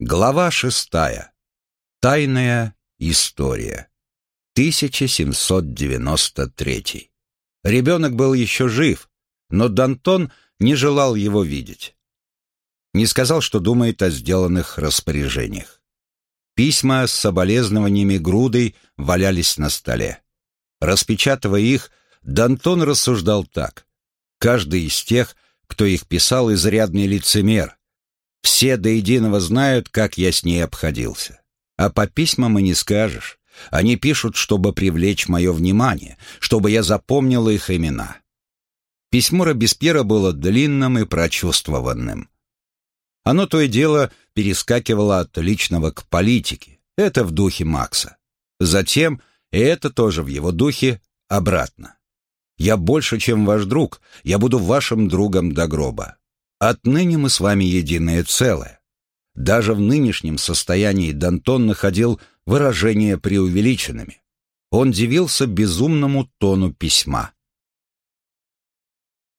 Глава шестая. Тайная история. 1793. Ребенок был еще жив, но Дантон не желал его видеть. Не сказал, что думает о сделанных распоряжениях. Письма с соболезнованиями грудой валялись на столе. Распечатывая их, Дантон рассуждал так. Каждый из тех, кто их писал, изрядный лицемер, все до единого знают, как я с ней обходился. А по письмам и не скажешь. Они пишут, чтобы привлечь мое внимание, чтобы я запомнил их имена. Письмо Робеспьера было длинным и прочувствованным. Оно то и дело перескакивало от личного к политике. Это в духе Макса. Затем, и это тоже в его духе, обратно. «Я больше, чем ваш друг, я буду вашим другом до гроба. Отныне мы с вами единое целое. Даже в нынешнем состоянии Дантон находил выражения преувеличенными. Он дивился безумному тону письма.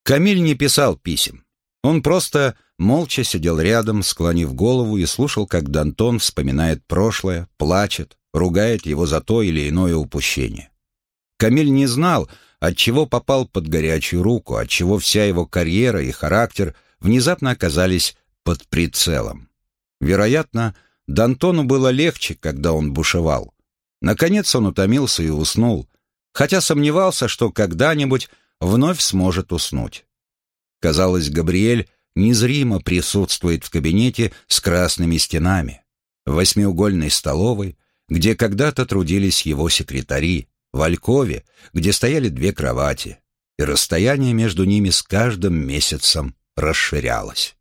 Камиль не писал писем. Он просто молча сидел рядом, склонив голову и слушал, как Дантон вспоминает прошлое, плачет, ругает его за то или иное упущение. Камиль не знал, от чего попал под горячую руку, от чего вся его карьера и характер – внезапно оказались под прицелом. Вероятно, Д'Антону было легче, когда он бушевал. Наконец он утомился и уснул, хотя сомневался, что когда-нибудь вновь сможет уснуть. Казалось, Габриэль незримо присутствует в кабинете с красными стенами, в восьмиугольной столовой, где когда-то трудились его секретари, в Алькове, где стояли две кровати, и расстояние между ними с каждым месяцем расширялась.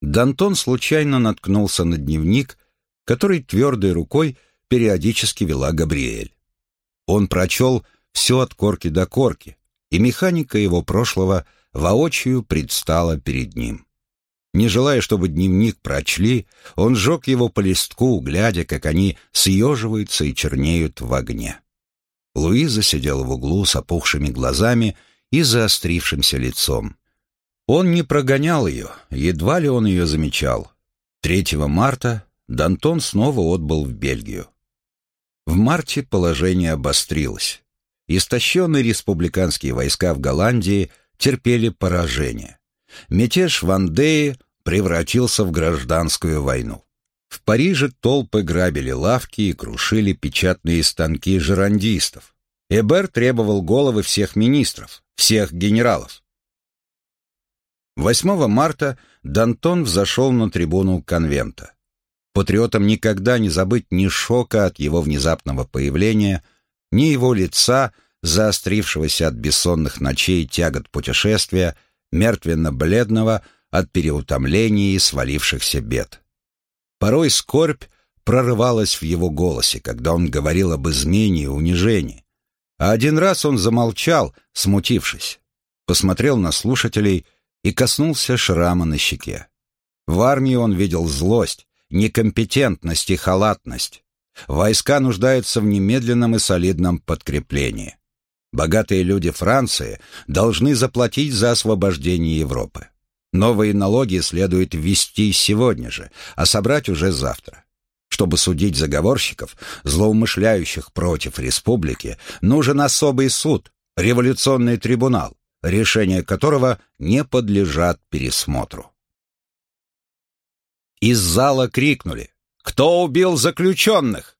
Дантон случайно наткнулся на дневник, который твердой рукой периодически вела Габриэль. Он прочел все от корки до корки, и механика его прошлого воочию предстала перед ним. Не желая, чтобы дневник прочли, он сжег его по листку, глядя, как они съеживаются и чернеют в огне. Луиза сидела в углу с опухшими глазами и заострившимся лицом. Он не прогонял ее, едва ли он ее замечал. 3 марта Дантон снова отбыл в Бельгию. В марте положение обострилось. Истощенные республиканские войска в Голландии терпели поражение. Мятеж в Андее превратился в гражданскую войну. В Париже толпы грабили лавки и крушили печатные станки жерандистов. Эбер требовал головы всех министров, всех генералов. 8 марта Дантон взошел на трибуну конвента. Патриотам никогда не забыть ни шока от его внезапного появления, ни его лица, заострившегося от бессонных ночей тягот путешествия, мертвенно-бледного от переутомления и свалившихся бед. Порой скорбь прорывалась в его голосе, когда он говорил об измене и унижении. А один раз он замолчал, смутившись, посмотрел на слушателей — и коснулся шрама на щеке. В армии он видел злость, некомпетентность и халатность. Войска нуждаются в немедленном и солидном подкреплении. Богатые люди Франции должны заплатить за освобождение Европы. Новые налоги следует ввести сегодня же, а собрать уже завтра. Чтобы судить заговорщиков, злоумышляющих против республики, нужен особый суд, революционный трибунал решения которого не подлежат пересмотру. Из зала крикнули «Кто убил заключенных?»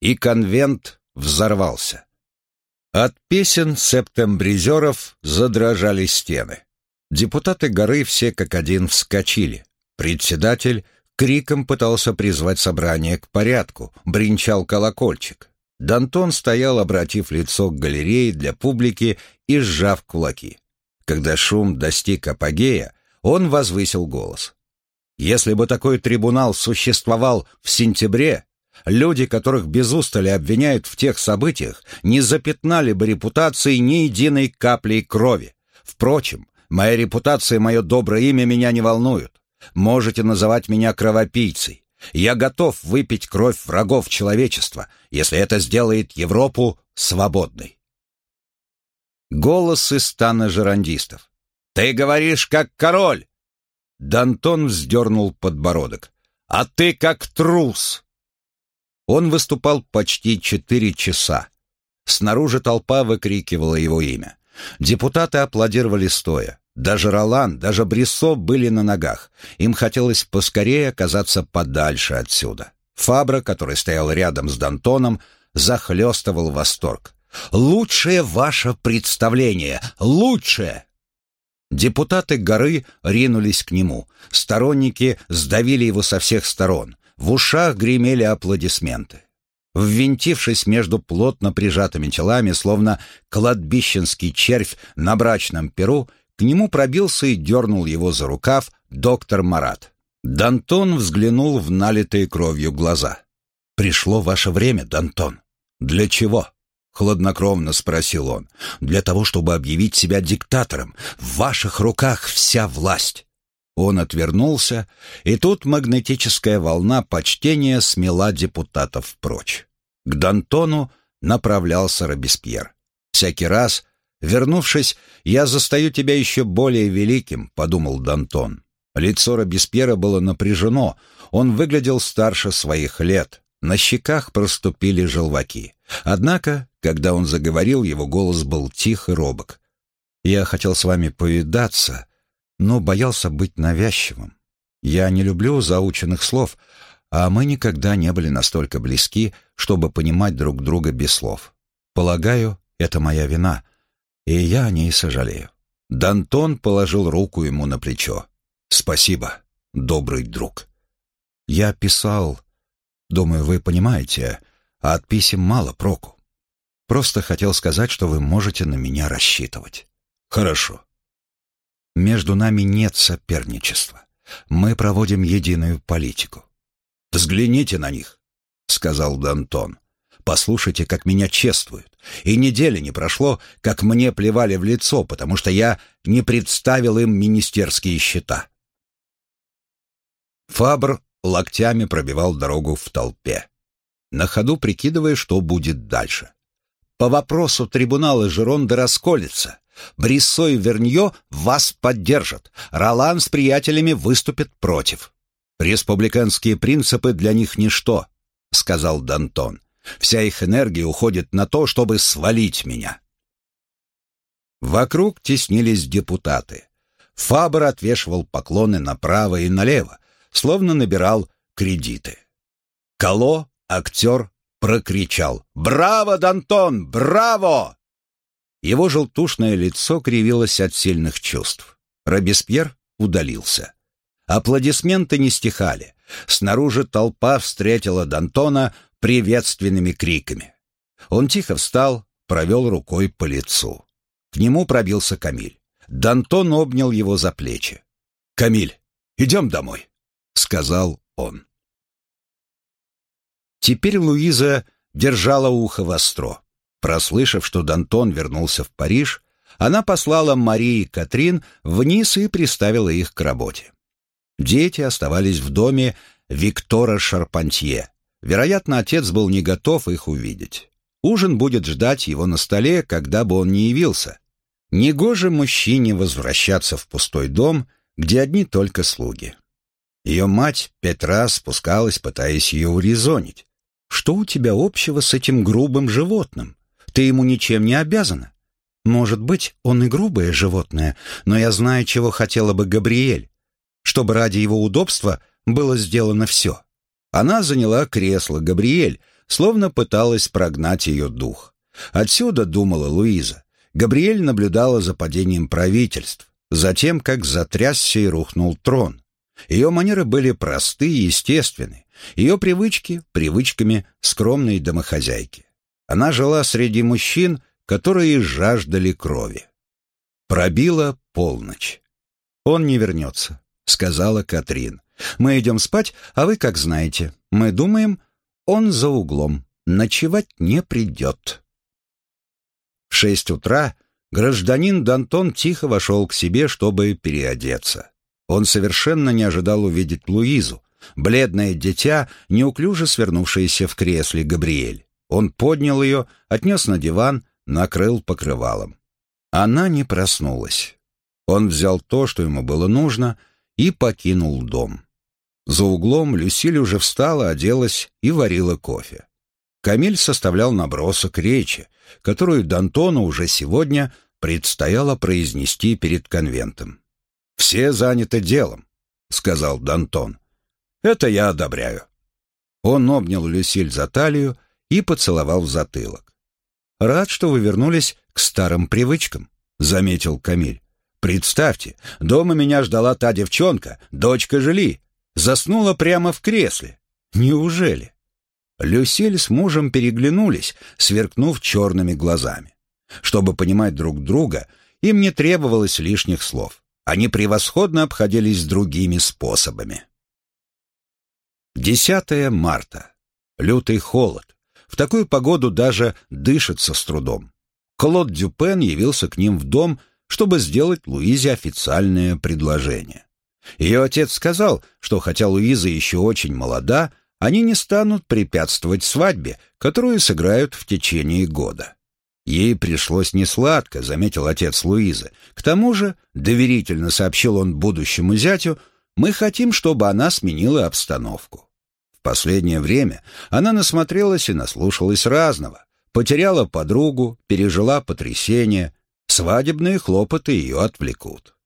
И конвент взорвался. От песен септембризеров задрожали стены. Депутаты горы все как один вскочили. Председатель криком пытался призвать собрание к порядку, бренчал колокольчик. Дантон стоял, обратив лицо к галерее для публики и сжав кулаки. Когда шум достиг апогея, он возвысил голос. Если бы такой трибунал существовал в сентябре, люди, которых без устали обвиняют в тех событиях, не запятнали бы репутации ни единой каплей крови. Впрочем, моя репутация и мое доброе имя меня не волнуют. Можете называть меня кровопийцей. Я готов выпить кровь врагов человечества, если это сделает Европу свободной. Голос из стана жерандистов. «Ты говоришь, как король!» Дантон вздернул подбородок. «А ты как трус!» Он выступал почти четыре часа. Снаружи толпа выкрикивала его имя. Депутаты аплодировали стоя. Даже Ролан, даже Брессо были на ногах. Им хотелось поскорее оказаться подальше отсюда. Фабра, который стоял рядом с Дантоном, захлестывал восторг. «Лучшее ваше представление! Лучшее!» Депутаты горы ринулись к нему. Сторонники сдавили его со всех сторон. В ушах гремели аплодисменты. Ввинтившись между плотно прижатыми телами, словно кладбищенский червь на брачном перу, к нему пробился и дернул его за рукав доктор Марат. Дантон взглянул в налитые кровью глаза. «Пришло ваше время, Дантон. Для чего?» — хладнокровно спросил он. «Для того, чтобы объявить себя диктатором. В ваших руках вся власть». Он отвернулся, и тут магнетическая волна почтения смела депутатов прочь. К Дантону направлялся Робеспьер. «Всякий раз, вернувшись, я застаю тебя еще более великим», — подумал Дантон. Лицо Робеспьера было напряжено, он выглядел старше своих лет, на щеках проступили желваки. Однако, когда он заговорил, его голос был тих и робок. «Я хотел с вами повидаться, но боялся быть навязчивым. Я не люблю заученных слов, а мы никогда не были настолько близки, чтобы понимать друг друга без слов. Полагаю, это моя вина, и я о ней сожалею». Дантон положил руку ему на плечо. «Спасибо, добрый друг». «Я писал Думаю, вы понимаете, а от писем мало проку. Просто хотел сказать, что вы можете на меня рассчитывать. Хорошо. Между нами нет соперничества. Мы проводим единую политику. Взгляните на них, сказал Д'Антон. Послушайте, как меня чествуют. И недели не прошло, как мне плевали в лицо, потому что я не представил им министерские счета. Фабр локтями пробивал дорогу в толпе, на ходу прикидывая, что будет дальше. По вопросу трибунала Жеронда расколется. Бриссо и Верньо вас поддержат. Ролан с приятелями выступит против. Республиканские принципы для них ничто, сказал Дантон. Вся их энергия уходит на то, чтобы свалить меня. Вокруг теснились депутаты. Фабр отвешивал поклоны направо и налево, словно набирал кредиты. Кало, актер, прокричал «Браво, Дантон! Браво!» Его желтушное лицо кривилось от сильных чувств. Робеспьер удалился. Аплодисменты не стихали. Снаружи толпа встретила Д'Антона приветственными криками. Он тихо встал, провел рукой по лицу. К нему пробился Камиль. Д'Антон обнял его за плечи. «Камиль, идем домой». — сказал он. Теперь Луиза держала ухо востро. Прослышав, что Дантон вернулся в Париж, она послала Марии и Катрин вниз и приставила их к работе. Дети оставались в доме Виктора Шарпантье. Вероятно, отец был не готов их увидеть. Ужин будет ждать его на столе, когда бы он ни явился. Негоже мужчине возвращаться в пустой дом, где одни только слуги. Ее мать пять раз спускалась, пытаясь ее урезонить. «Что у тебя общего с этим грубым животным? Ты ему ничем не обязана. Может быть, он и грубое животное, но я знаю, чего хотела бы Габриэль. Чтобы ради его удобства было сделано все». Она заняла кресло Габриэль, словно пыталась прогнать ее дух. Отсюда, думала Луиза, Габриэль наблюдала за падением правительств, затем, как затрясся и рухнул трон. Ее манеры были просты и естественны, ее привычки — привычками скромной домохозяйки. Она жила среди мужчин, которые жаждали крови. Пробила полночь. «Он не вернется», — сказала Катрин. «Мы идем спать, а вы как знаете. Мы думаем, он за углом. Ночевать не придет». В шесть утра гражданин Дантон тихо вошел к себе, чтобы переодеться. Он совершенно не ожидал увидеть Луизу, бледное дитя, неуклюже свернувшееся в кресле Габриэль. Он поднял ее, отнес на диван, накрыл покрывалом. Она не проснулась. Он взял то, что ему было нужно, и покинул дом. За углом Люсиль уже встала, оделась и варила кофе. Камиль составлял набросок речи, которую Д'Антону уже сегодня предстояло произнести перед конвентом. «Все заняты делом», — сказал Д'Антон. «Это я одобряю». Он обнял Люсиль за талию и поцеловал в затылок. «Рад, что вы вернулись к старым привычкам», — заметил Камиль. «Представьте, дома меня ждала та девчонка, дочка Жили. Заснула прямо в кресле. Неужели?» Люсиль с мужем переглянулись, сверкнув черными глазами. Чтобы понимать друг друга, им не требовалось лишних слов. Они превосходно обходились другими способами. 10 марта. Лютый холод. В такую погоду даже дышится с трудом. Клод Дюпен явился к ним в дом, чтобы сделать Луизе официальное предложение. Ее отец сказал, что хотя Луиза еще очень молода, они не станут препятствовать свадьбе, которую сыграют в течение года. Ей пришлось несладко, заметил отец Луизы. К тому же, доверительно сообщил он будущему зятю, мы хотим, чтобы она сменила обстановку. В последнее время она насмотрелась и наслушалась разного. Потеряла подругу, пережила потрясение. Свадебные хлопоты ее отвлекут.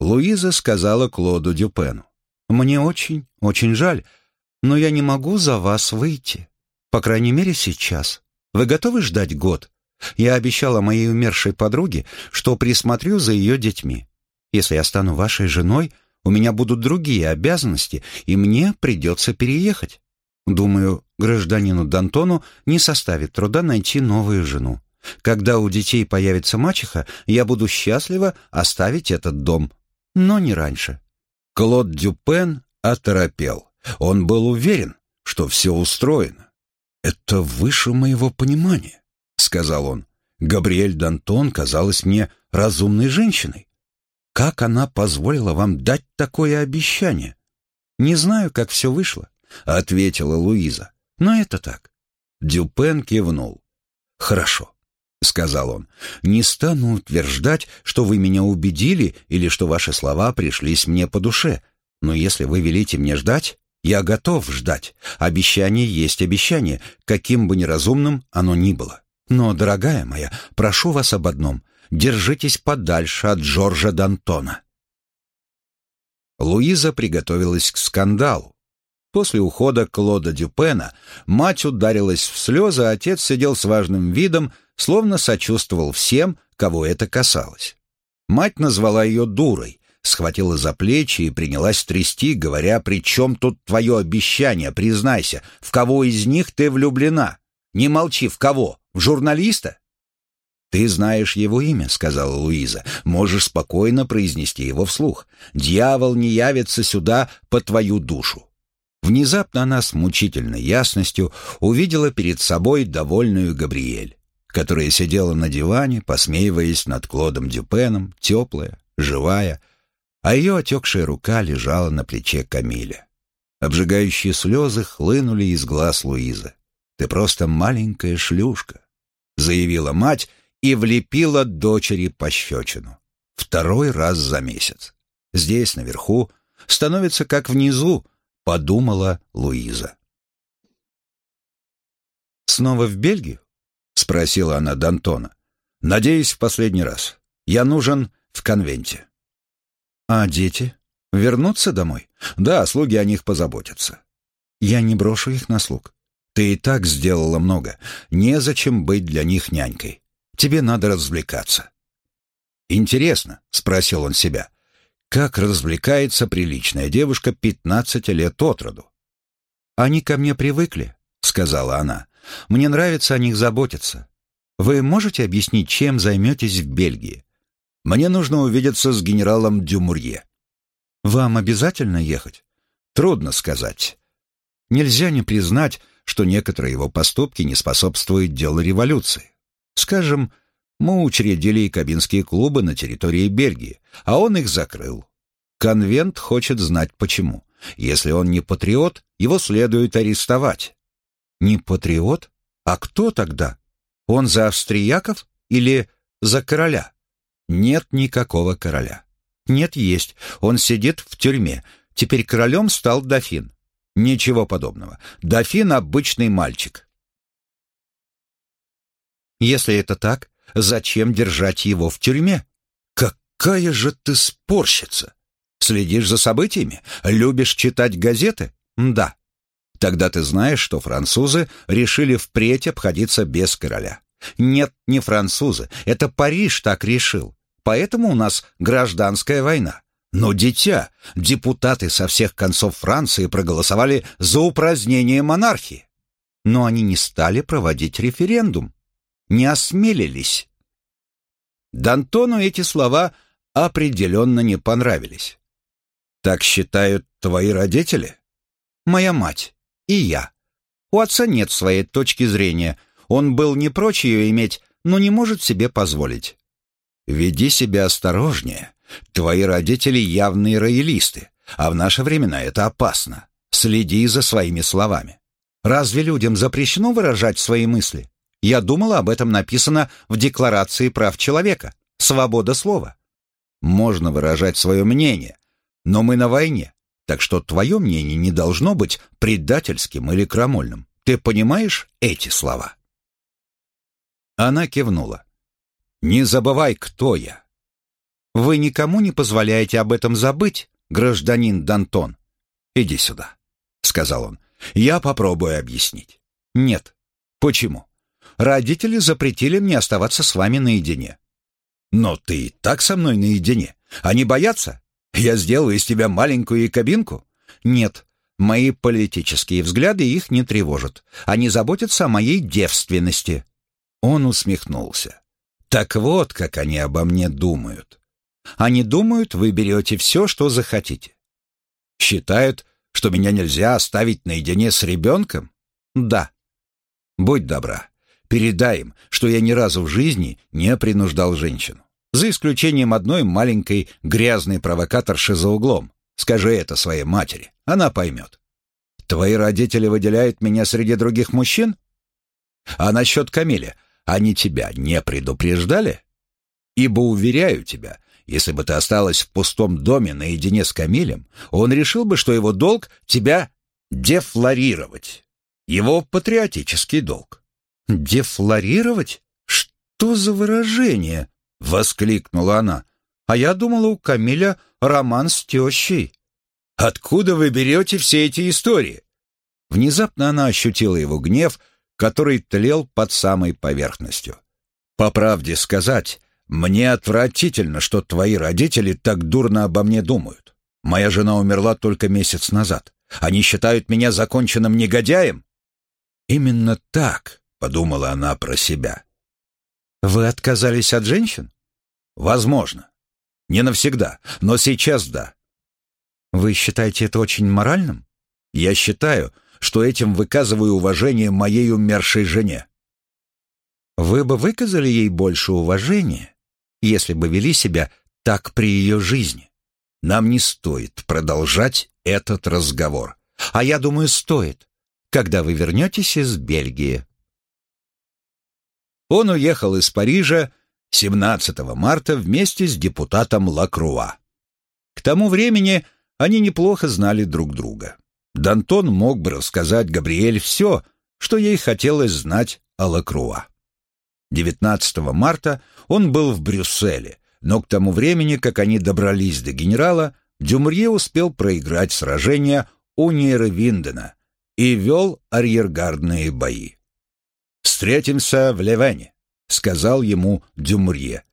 Луиза сказала Клоду Дюпену. «Мне очень, очень жаль, но я не могу за вас выйти. По крайней мере, сейчас. Вы готовы ждать год? Я обещала моей умершей подруге, что присмотрю за ее детьми. Если я стану вашей женой, у меня будут другие обязанности, и мне придется переехать. Думаю, гражданину Д'Антону не составит труда найти новую жену. Когда у детей появится мачеха, я буду счастлива оставить этот дом, но не раньше». Клод Дюпен оторопел. Он был уверен, что все устроено. «Это выше моего понимания», — сказал он. «Габриэль Д'Антон казалась мне разумной женщиной. Как она позволила вам дать такое обещание?» «Не знаю, как все вышло», — ответила Луиза. «Но это так». Дюпен кивнул. «Хорошо», — сказал он. «Не стану утверждать, что вы меня убедили или что ваши слова пришлись мне по душе. Но если вы велите мне ждать, я готов ждать. Обещание есть обещание, каким бы неразумным оно ни было. Но, дорогая моя, прошу вас об одном. Держитесь подальше от Джорджа Д'Антона». Луиза приготовилась к скандалу. После ухода Клода Дюпена мать ударилась в слезы, а отец сидел с важным видом, словно сочувствовал всем, кого это касалось. Мать назвала ее дурой, схватила за плечи и принялась трясти, говоря, «При чем тут твое обещание? Признайся, в кого из них ты влюблена? Не молчи, в кого? В журналиста?» «Ты знаешь его имя», — сказала Луиза. «Можешь спокойно произнести его вслух. Дьявол не явится сюда по твою душу». Внезапно она с мучительной ясностью увидела перед собой довольную Габриэль, которая сидела на диване, посмеиваясь над Клодом Дюпеном, теплая, живая, а ее отекшая рука лежала на плече Камиля. Обжигающие слезы хлынули из глаз Луизы. «Ты просто маленькая шлюшка», — заявила мать и влепила дочери пощечину. Второй раз за месяц. Здесь, наверху, становится как внизу, — подумала Луиза. «Снова в Бельгию?» — спросила она Д'Антона. «Надеюсь, в последний раз. Я нужен в конвенте». «А дети? Вернутся домой?» «Да, слуги о них позаботятся». «Я не брошу их на слуг. Ты и так сделала много. Незачем быть для них нянькой. Тебе надо развлекаться». «Интересно», — спросил он себя, как развлекается приличная девушка пятнадцати лет от роду. «Они ко мне привыкли», — сказала она. «Мне нравится о них заботиться. Вы можете объяснить, чем займетесь в Бельгии? Мне нужно увидеться с генералом Дюмурье». «Вам обязательно ехать?» «Трудно сказать. Нельзя не признать, что некоторые его поступки не способствуют делу революции. Скажем, мы учредили кабинские клубы на территории Бельгии, а он их закрыл. Конвент хочет знать почему. Если он не патриот, его следует арестовать. Не патриот? А кто тогда? Он за австрияков или за короля? Нет никакого короля. Нет, есть. Он сидит в тюрьме. Теперь королем стал дофин. Ничего подобного. Дофин — обычный мальчик. Если это так, зачем держать его в тюрьме? Какая же ты спорщица! Следишь за событиями? Любишь читать газеты? Да. Тогда ты знаешь, что французы решили впредь обходиться без короля. Нет, не французы. Это Париж так решил. Поэтому у нас гражданская война. Но, дитя, депутаты со всех концов Франции проголосовали за упразднение монархии. Но они не стали проводить референдум. Не осмелились. Д'Антону эти слова определенно не понравились. «Так считают твои родители?» «Моя мать и я. У отца нет своей точки зрения. Он был не прочь ее иметь, но не может себе позволить. Веди себя осторожнее. Твои родители явные роялисты, а в наши времена это опасно. Следи за своими словами. Разве людям запрещено выражать свои мысли? Я думала, об этом написано в Декларации прав человека. Свобода слова. Можно выражать свое мнение, но мы на войне, так что твое мнение не должно быть предательским или крамольным. Ты понимаешь эти слова?» Она кивнула. Не забывай, кто я. Вы никому не позволяете об этом забыть, гражданин Дантон. Иди сюда, сказал он. Я попробую объяснить. Нет. Почему? Родители запретили мне оставаться с вами наедине. Но ты и так со мной наедине. Они боятся? Я сделаю из тебя маленькую кабинку? Нет. Мои политические взгляды их не тревожат. Они заботятся о моей девственности. Он усмехнулся. Так вот, как они обо мне думают. Они думают, вы берете все, что захотите. Считают, что меня нельзя оставить наедине с ребенком? Да. Будь добра, передай им, что я ни разу в жизни не принуждал женщину. За исключением одной маленькой грязной провокаторши за углом. Скажи это своей матери, она поймет. Твои родители выделяют меня среди других мужчин? А насчет Камиля, они тебя не предупреждали? Ибо, уверяю тебя, если бы ты осталась в пустом доме наедине с Камилем, он решил бы, что его долг — тебя дефлорировать. Его патриотический долг. «Дефлорировать? Что за выражение?» — воскликнула она. «А я думала, у Камиля роман с тещей». «Откуда вы берете все эти истории?» Внезапно она ощутила его гнев который тлел под самой поверхностью. По правде сказать, мне отвратительно, что твои родители так дурно обо мне думают. Моя жена умерла только месяц назад. Они считают меня законченным негодяем? Именно так, подумала она про себя. Вы отказались от женщин? Возможно. Не навсегда, но сейчас да. Вы считаете это очень моральным? Я считаю, что этим выказываю уважение моей умершей жене. Вы бы выказали ей больше уважения, если бы вели себя так при ее жизни. Нам не стоит продолжать этот разговор. А я думаю, стоит, когда вы вернетесь из Бельгии. Он уехал из Парижа 17 марта вместе с депутатом Лакруа. К тому времени они неплохо знали друг друга. Дантон мог бы рассказать Габриэль все, что ей хотелось знать о Лакруа. 19 марта он был в Брюсселе, но к тому времени, как они добрались до генерала, Дюмрье успел проиграть сражение у Нейровиндена и вел арьергардные бои. «Встретимся в Левене», — сказал ему Дюмрье.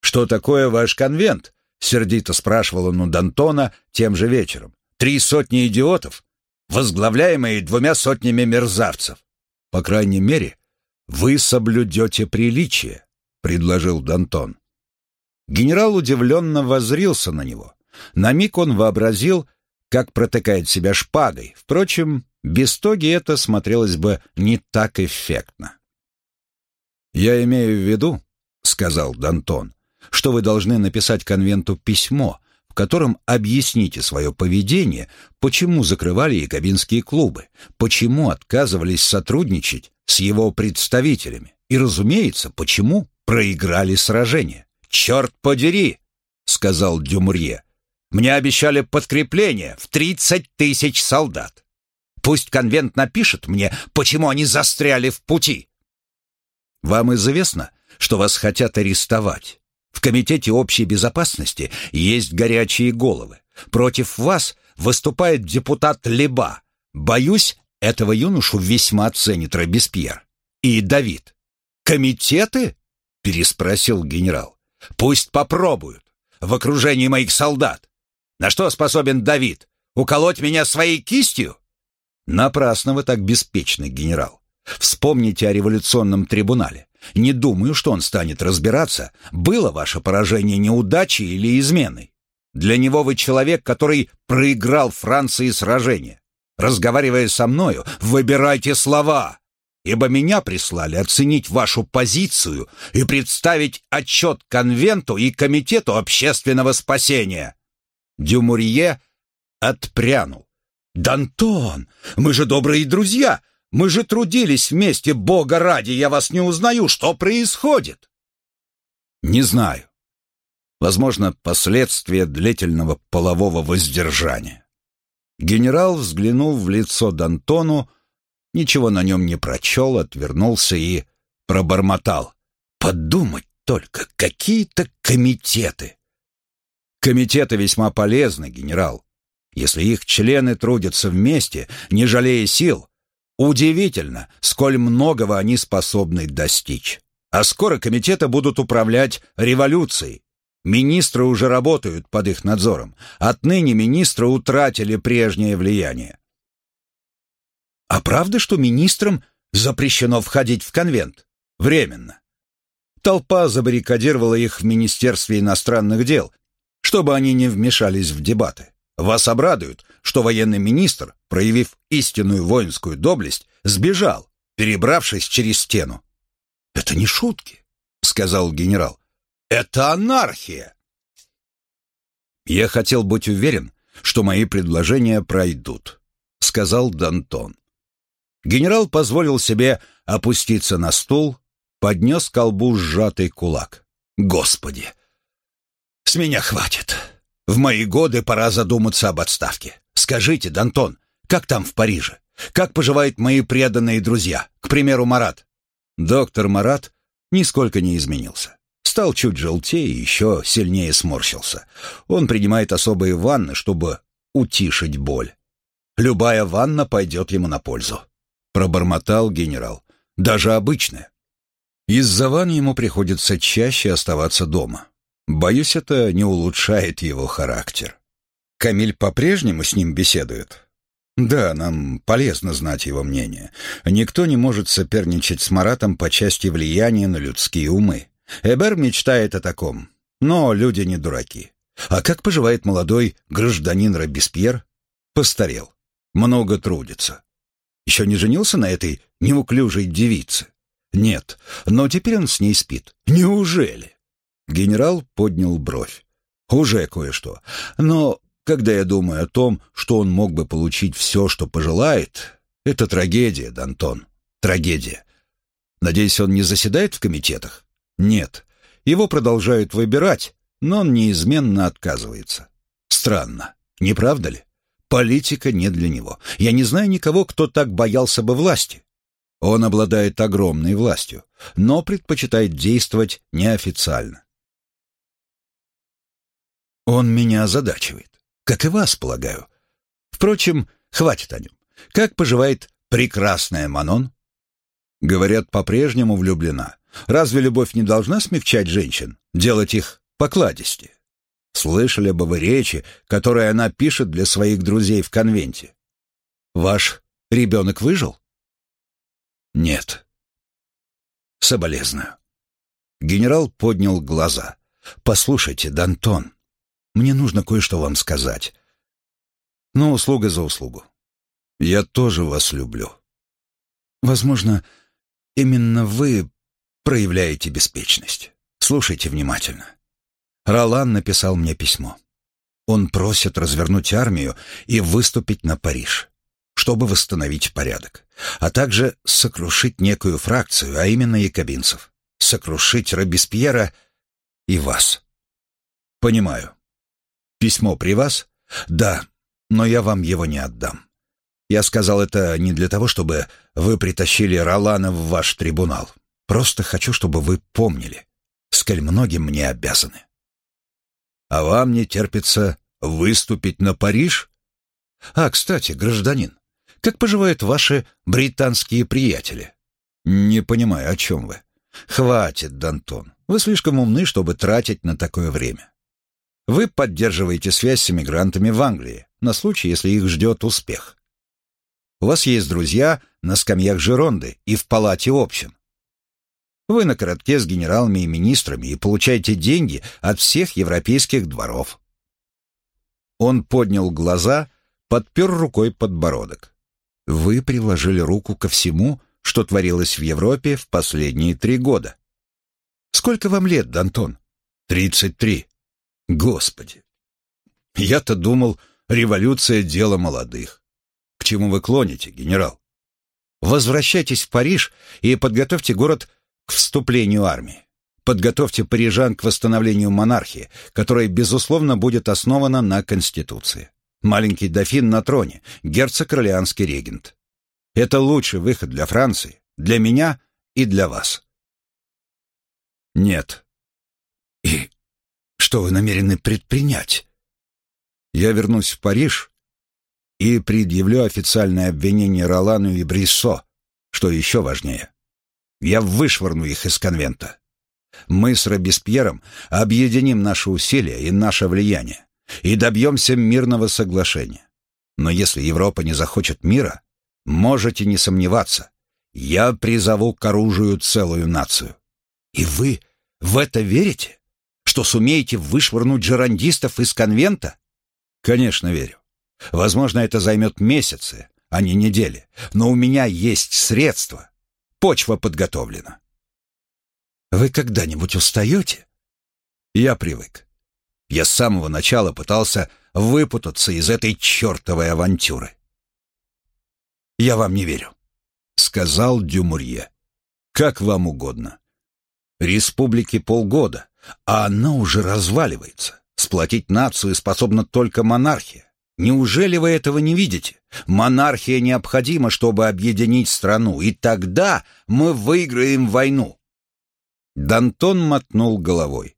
«Что такое ваш конвент?» — сердито спрашивал он у Д'Антона тем же вечером. «Три сотни идиотов? возглавляемые двумя сотнями мерзавцев. По крайней мере, вы соблюдете приличие, предложил Дантон. Генерал удивленно воззрился на него. На миг он вообразил, как протыкает себя шпагой. Впрочем, без тоги это смотрелось бы не так эффектно. «Я имею в виду, — сказал Дантон, — что вы должны написать конвенту письмо, в котором объясните свое поведение, почему закрывали якобинские клубы, почему отказывались сотрудничать с его представителями и, разумеется, почему проиграли сражение. Черт подери! — сказал Дюмурье. «Мне обещали подкрепление в тридцать тысяч солдат. Пусть конвент напишет мне, почему они застряли в пути». «Вам известно, что вас хотят арестовать. В Комитете общей безопасности есть горячие головы. Против вас выступает депутат Леба. Боюсь, этого юношу весьма ценит Робеспьер. И Давид. «Комитеты?» — переспросил генерал. «Пусть попробуют. В окружении моих солдат. На что способен Давид? Уколоть меня своей кистью?» «Напрасно вы так беспечны, генерал. Вспомните о революционном трибунале. Не думаю, что он станет разбираться, было ваше поражение неудачей или изменой. Для него вы человек, который проиграл Франции сражение. Разговаривая со мною, выбирайте слова, ибо меня прислали оценить вашу позицию и представить отчет конвенту и комитету общественного спасения. Дюмурье отпрянул. «Дантон, мы же добрые друзья!» Мы же трудились вместе, Бога ради, я вас не узнаю. Что происходит?» «Не знаю. Возможно, последствия длительного полового воздержания». Генерал взглянул в лицо Д'Антону, ничего на нем не прочел, отвернулся и пробормотал. «Подумать только, какие-то комитеты!» «Комитеты весьма полезны, генерал. Если их члены трудятся вместе, не жалея сил, Удивительно, сколь многого они способны достичь. А скоро комитеты будут управлять революцией. Министры уже работают под их надзором. Отныне министры утратили прежнее влияние. А правда, что министрам запрещено входить в конвент? Временно. Толпа забаррикадировала их в Министерстве иностранных дел, чтобы они не вмешались в дебаты. Вас обрадует, что военный министр, проявив истинную воинскую доблесть, сбежал, перебравшись через стену. «Это не шутки», — сказал генерал. «Это анархия!» «Я хотел быть уверен, что мои предложения пройдут», — сказал Дантон. Генерал позволил себе опуститься на стул, поднес колбу сжатый кулак. «Господи! С меня хватит!» В мои годы пора задуматься об отставке. Скажите, Дантон, как там в Париже? Как поживают мои преданные друзья? К примеру, Марат. Доктор Марат нисколько не изменился. Стал чуть желтее и еще сильнее сморщился. Он принимает особые ванны, чтобы утишить боль. Любая ванна пойдет ему на пользу. Пробормотал генерал. Даже обычная. Из-за ванн ему приходится чаще оставаться дома. Боюсь, это не улучшает его характер. Камиль по-прежнему с ним беседует? Да, нам полезно знать его мнение. Никто не может соперничать с Маратом по части влияния на людские умы. Эбер мечтает о таком, но люди не дураки. А как поживает молодой гражданин Робеспьер? Постарел, много трудится. Еще не женился на этой неуклюжей девице? Нет, но теперь он с ней спит. Неужели? Генерал поднял бровь. «Уже кое-что. Но когда я думаю о том, что он мог бы получить все, что пожелает, это трагедия, Дантон. Трагедия. Надеюсь, он не заседает в комитетах? Нет. Его продолжают выбирать, но он неизменно отказывается. Странно, не правда ли? Политика не для него. Я не знаю никого, кто так боялся бы власти. Он обладает огромной властью, но предпочитает действовать неофициально. Он меня озадачивает. Как и вас, полагаю. Впрочем, хватит о нем. Как поживает прекрасная Манон? Говорят, по-прежнему влюблена. Разве любовь не должна смягчать женщин, делать их покладистее? Слышали бы вы речи, которые она пишет для своих друзей в конвенте? Ваш ребенок выжил? Нет. Соболезную. Генерал поднял глаза. «Послушайте, Дантон, мне нужно кое-что вам сказать. Но услуга за услугу. Я тоже вас люблю. Возможно, именно вы проявляете беспечность. Слушайте внимательно. Ролан написал мне письмо. Он просит развернуть армию и выступить на Париж, чтобы восстановить порядок, а также сокрушить некую фракцию, а именно якобинцев, сокрушить Робеспьера и вас. Понимаю. Письмо при вас? Да, но я вам его не отдам. Я сказал это не для того, чтобы вы притащили Ролана в ваш трибунал. Просто хочу, чтобы вы помнили, сколь многим мне обязаны. А вам не терпится выступить на Париж? А, кстати, гражданин, как поживают ваши британские приятели? Не понимаю, о чем вы. Хватит, Дантон. Вы слишком умны, чтобы тратить на такое время. Вы поддерживаете связь с эмигрантами в Англии на случай, если их ждет успех. У вас есть друзья на скамьях Жеронды и в палате общин. Вы на коротке с генералами и министрами и получаете деньги от всех европейских дворов. Он поднял глаза, подпер рукой подбородок. Вы приложили руку ко всему, что творилось в Европе в последние три года. Сколько вам лет, Дантон? Тридцать три. Господи! Я-то думал, революция — дело молодых. К чему вы клоните, генерал? Возвращайтесь в Париж и подготовьте город к вступлению армии. Подготовьте парижан к восстановлению монархии, которая, безусловно, будет основана на Конституции. Маленький дофин на троне, герцог Орлеанский регент. Это лучший выход для Франции, для меня и для вас. Нет. И что вы намерены предпринять? Я вернусь в Париж и предъявлю официальное обвинение Ролану и Бриссо, что еще важнее. Я вышвырну их из конвента. Мы с Робеспьером объединим наши усилия и наше влияние и добьемся мирного соглашения. Но если Европа не захочет мира, можете не сомневаться, я призову к оружию целую нацию. И вы в это верите? Что сумеете вышвырнуть жерандистов из конвента? Конечно, верю. Возможно, это займет месяцы, а не недели. Но у меня есть средства. Почва подготовлена. Вы когда-нибудь устаете? Я привык. Я с самого начала пытался выпутаться из этой чертовой авантюры. «Я вам не верю», — сказал Дюмурье. «Как вам угодно. Республике полгода, а она уже разваливается. Сплотить нацию способна только монархия. Неужели вы этого не видите? Монархия необходима, чтобы объединить страну, и тогда мы выиграем войну. Дантон мотнул головой.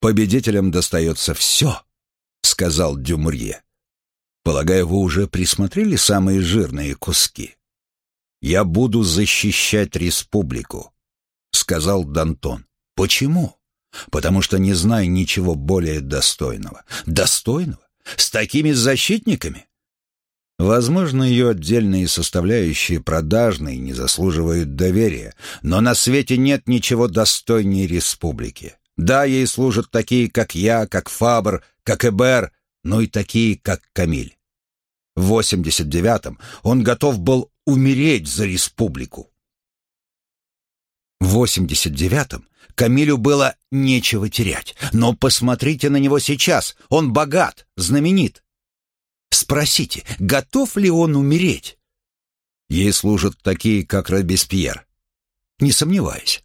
«Победителям достается все», — сказал Дюмурье. «Полагаю, вы уже присмотрели самые жирные куски?» «Я буду защищать республику», — сказал Дантон. «Почему?» «Потому что не знаю ничего более достойного». «Достойного? С такими защитниками?» Возможно, ее отдельные составляющие продажные не заслуживают доверия, но на свете нет ничего достойней республики. Да, ей служат такие, как я, как Фабр, как Эбер, но и такие, как Камиль. В 89-м он готов был умереть за республику. В 89-м Камилю было нечего терять. Но посмотрите на него сейчас. Он богат, знаменит. Спросите, готов ли он умереть? Ей служат такие, как Робеспьер. Не сомневаюсь.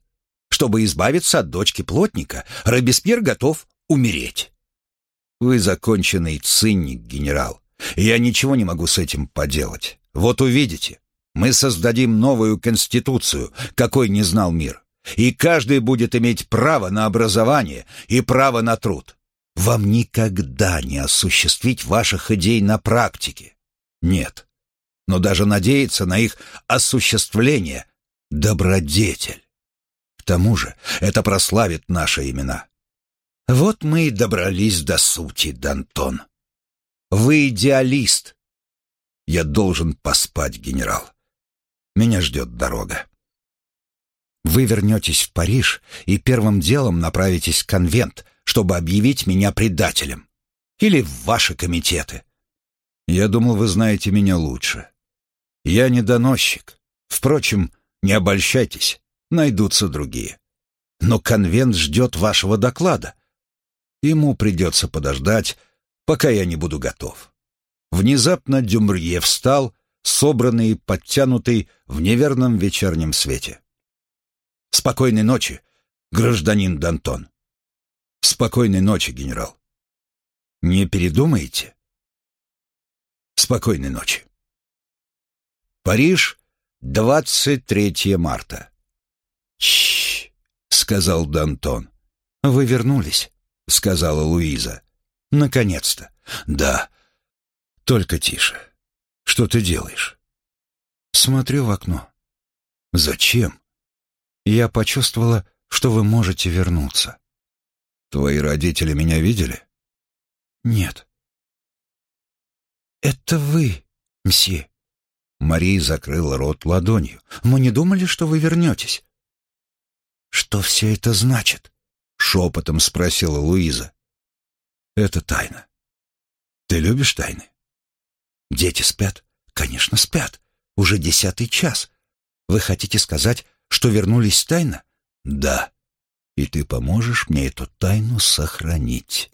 Чтобы избавиться от дочки плотника, Робеспьер готов умереть. Вы законченный циник, генерал. Я ничего не могу с этим поделать. Вот увидите. Мы создадим новую конституцию, какой не знал мир и каждый будет иметь право на образование и право на труд. Вам никогда не осуществить ваших идей на практике. Нет. Но даже надеяться на их осуществление — добродетель. К тому же это прославит наши имена. Вот мы и добрались до сути, Дантон. Вы идеалист. Я должен поспать, генерал. Меня ждет дорога. Вы вернетесь в Париж и первым делом направитесь в конвент, чтобы объявить меня предателем. Или в ваши комитеты. Я думал, вы знаете меня лучше. Я не доносчик. Впрочем, не обольщайтесь, найдутся другие. Но конвент ждет вашего доклада. Ему придется подождать, пока я не буду готов. Внезапно Дюмрье встал, собранный подтянутый в неверном вечернем свете. Спокойной ночи, гражданин Дантон. Спокойной ночи, генерал. Не передумаете? Спокойной ночи. Париж, 23 марта. Чш, сказал Дантон. Вы вернулись, сказала Луиза. Наконец-то. Да. Только тише. Что ты делаешь? Смотрю в окно. Зачем? Я почувствовала, что вы можете вернуться. Твои родители меня видели? Нет. Это вы, мсье. Мария закрыла рот ладонью. Мы не думали, что вы вернетесь. Что все это значит? Шепотом спросила Луиза. Это тайна. Ты любишь тайны? Дети спят? Конечно, спят. Уже десятый час. Вы хотите сказать, что вернулись тайно? Да. И ты поможешь мне эту тайну сохранить.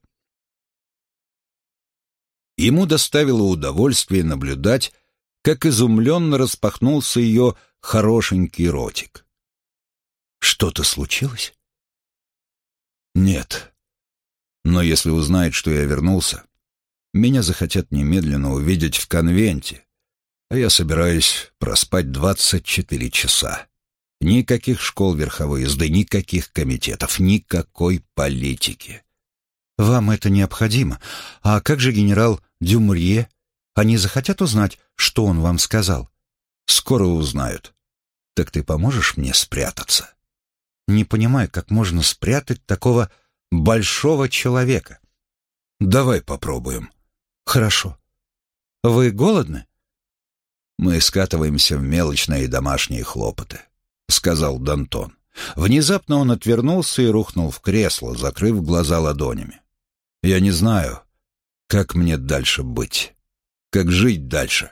Ему доставило удовольствие наблюдать, как изумленно распахнулся ее хорошенький ротик. Что-то случилось? Нет. Но если узнает, что я вернулся, меня захотят немедленно увидеть в конвенте, а я собираюсь проспать двадцать четыре часа. Никаких школ верховой езды, никаких комитетов, никакой политики. Вам это необходимо. А как же генерал Дюмурье? Они захотят узнать, что он вам сказал? Скоро узнают. Так ты поможешь мне спрятаться? Не понимаю, как можно спрятать такого большого человека. Давай попробуем. Хорошо. Вы голодны? Мы скатываемся в мелочные домашние хлопоты. — сказал Дантон. Внезапно он отвернулся и рухнул в кресло, закрыв глаза ладонями. «Я не знаю, как мне дальше быть, как жить дальше.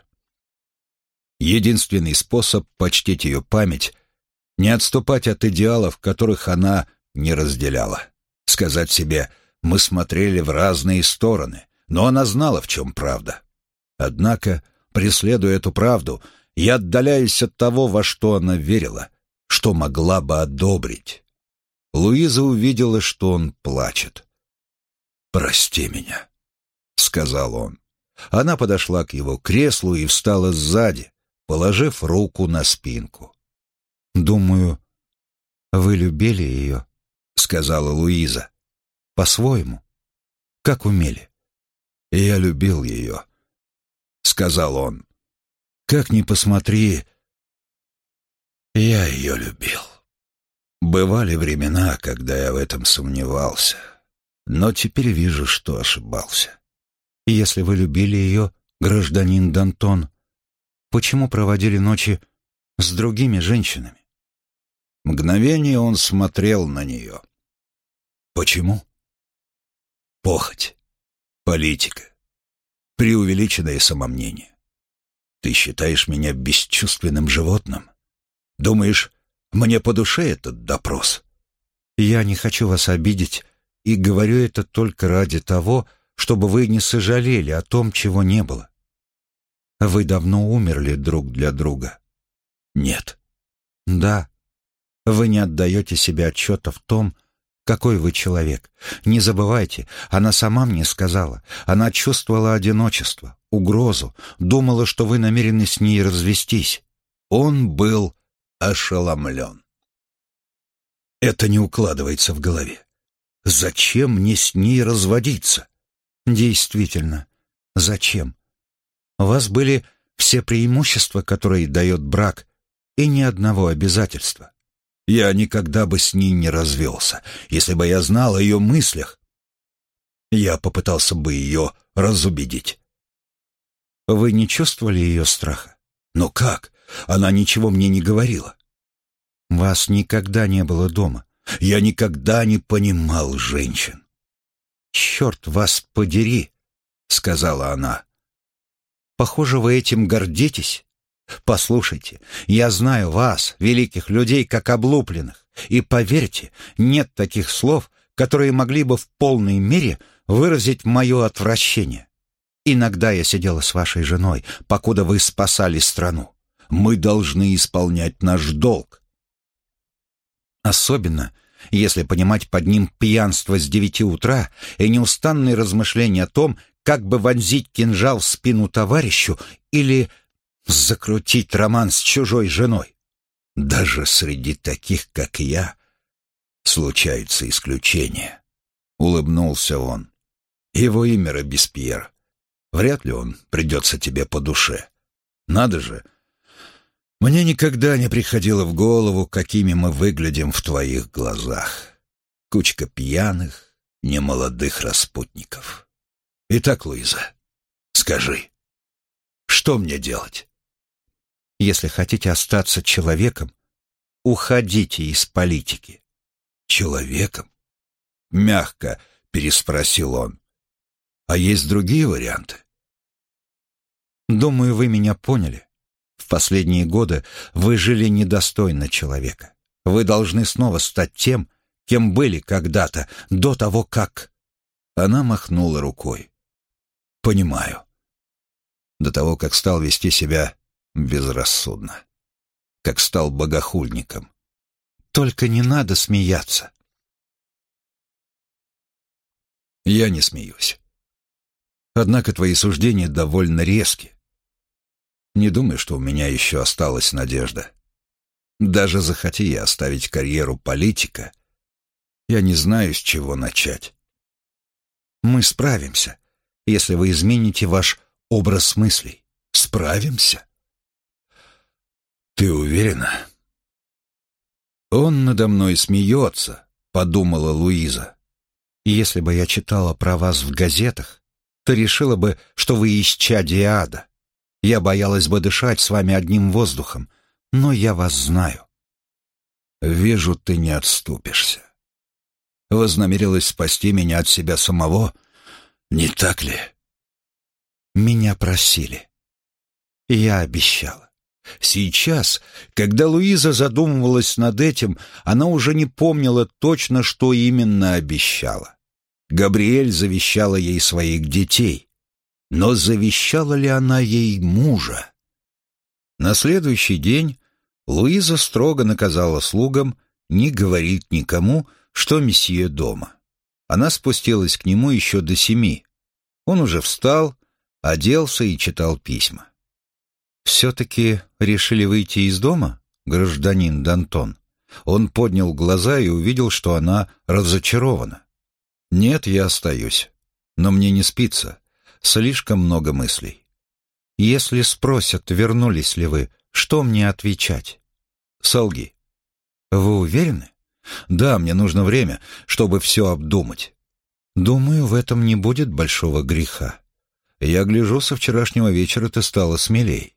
Единственный способ почтить ее память — не отступать от идеалов, которых она не разделяла. Сказать себе «мы смотрели в разные стороны», но она знала, в чем правда. Однако, преследуя эту правду, я отдаляюсь от того, во что она верила, что могла бы одобрить. Луиза увидела, что он плачет. «Прости меня», — сказал он. Она подошла к его креслу и встала сзади, положив руку на спинку. «Думаю, вы любили ее», — сказала Луиза. «По-своему, как умели». «Я любил ее», — сказал он. «Как ни посмотри, я ее любил. Бывали времена, когда я в этом сомневался, но теперь вижу, что ошибался. Если вы любили ее, гражданин Дантон, почему проводили ночи с другими женщинами? Мгновение он смотрел на нее. Почему? Похоть, политика, преувеличенное самомнение. Ты считаешь меня бесчувственным животным? Думаешь, мне по душе этот допрос? Я не хочу вас обидеть и говорю это только ради того, чтобы вы не сожалели о том, чего не было. Вы давно умерли друг для друга. Нет. Да. Вы не отдаете себе отчета в том, какой вы человек. Не забывайте, она сама мне сказала. Она чувствовала одиночество, угрозу, думала, что вы намерены с ней развестись. Он был ошеломлен. Это не укладывается в голове. Зачем мне с ней разводиться? Действительно, зачем? У вас были все преимущества, которые дает брак, и ни одного обязательства. Я никогда бы с ней не развелся, если бы я знал о ее мыслях. Я попытался бы ее разубедить. Вы не чувствовали ее страха? Но как? Она ничего мне не говорила. Вас никогда не было дома. Я никогда не понимал женщин. «Черт вас подери!» — сказала она. «Похоже, вы этим гордитесь. Послушайте, я знаю вас, великих людей, как облупленных, и поверьте, нет таких слов, которые могли бы в полной мере выразить мое отвращение. Иногда я сидела с вашей женой, покуда вы спасали страну. Мы должны исполнять наш долг. Особенно, если понимать под ним пьянство с девяти утра и неустанные размышления о том, как бы вонзить кинжал в спину товарищу или закрутить роман с чужой женой. Даже среди таких, как я, случаются исключения. Улыбнулся он. Его имя Робеспьер. Вряд ли он придется тебе по душе. Надо же. Мне никогда не приходило в голову, какими мы выглядим в твоих глазах. Кучка пьяных, немолодых распутников. Итак, Луиза, скажи, что мне делать? Если хотите остаться человеком, уходите из политики. Человеком? Мягко переспросил он. А есть другие варианты? Думаю, вы меня поняли. В последние годы вы жили недостойно человека. Вы должны снова стать тем, кем были когда-то, до того, как... Она махнула рукой. Понимаю. До того, как стал вести себя безрассудно. Как стал богохульником. Только не надо смеяться. Я не смеюсь. Однако твои суждения довольно резки. Не думаю, что у меня еще осталась надежда. Даже захоти я оставить карьеру политика, я не знаю, с чего начать. Мы справимся, если вы измените ваш образ мыслей. Справимся? Ты уверена? Он надо мной смеется, подумала Луиза. Если бы я читала про вас в газетах, то решила бы, что вы исчадие ада. Я боялась бы дышать с вами одним воздухом, но я вас знаю. Вижу, ты не отступишься. Вознамерилась спасти меня от себя самого, не так ли? Меня просили. Я обещала. Сейчас, когда Луиза задумывалась над этим, она уже не помнила точно, что именно обещала. Габриэль завещала ей своих детей. Но завещала ли она ей мужа? На следующий день Луиза строго наказала слугам не говорить никому, что месье дома. Она спустилась к нему еще до семи. Он уже встал, оделся и читал письма. «Все-таки решили выйти из дома, гражданин Дантон?» Он поднял глаза и увидел, что она разочарована. «Нет, я остаюсь. Но мне не спится. Слишком много мыслей». «Если спросят, вернулись ли вы, что мне отвечать?» «Солги». «Вы уверены?» «Да, мне нужно время, чтобы все обдумать». «Думаю, в этом не будет большого греха. Я гляжу, со вчерашнего вечера ты стала смелей».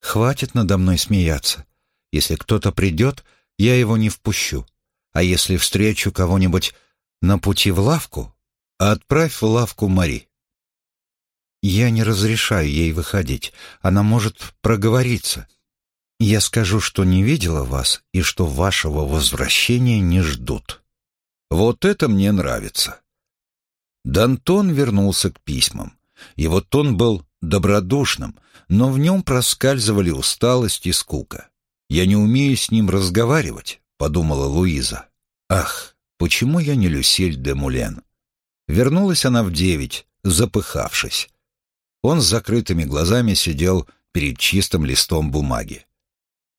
«Хватит надо мной смеяться. Если кто-то придет, я его не впущу. А если встречу кого-нибудь на пути в лавку? Отправь в лавку Мари. Я не разрешаю ей выходить. Она может проговориться. Я скажу, что не видела вас и что вашего возвращения не ждут. Вот это мне нравится. Дантон вернулся к письмам. Его тон был добродушным, но в нем проскальзывали усталость и скука. «Я не умею с ним разговаривать», — подумала Луиза. «Ах, Почему я не Люсиль де Мулен? Вернулась она в девять, запыхавшись. Он с закрытыми глазами сидел перед чистым листом бумаги.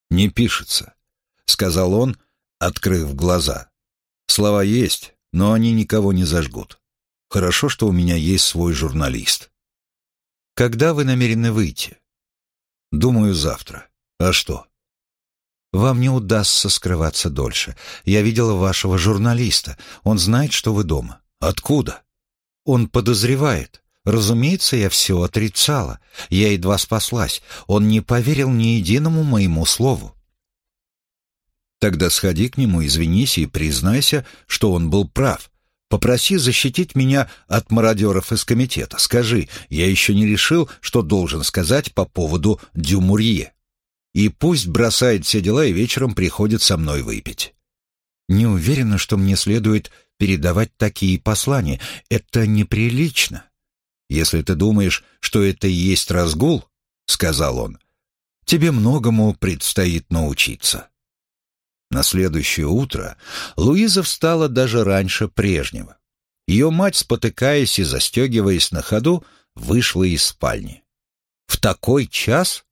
«Не пишется», — сказал он, открыв глаза. «Слова есть, но они никого не зажгут. Хорошо, что у меня есть свой журналист». «Когда вы намерены выйти?» «Думаю, завтра. А что?» Вам не удастся скрываться дольше. Я видела вашего журналиста. Он знает, что вы дома. Откуда? Он подозревает. Разумеется, я все отрицала. Я едва спаслась. Он не поверил ни единому моему слову. Тогда сходи к нему, извинись и признайся, что он был прав. Попроси защитить меня от мародеров из комитета. Скажи, я еще не решил, что должен сказать по поводу Дюмурье и пусть бросает все дела и вечером приходит со мной выпить. Не уверена, что мне следует передавать такие послания. Это неприлично. Если ты думаешь, что это и есть разгул, — сказал он, — тебе многому предстоит научиться. На следующее утро Луиза встала даже раньше прежнего. Ее мать, спотыкаясь и застегиваясь на ходу, вышла из спальни. В такой час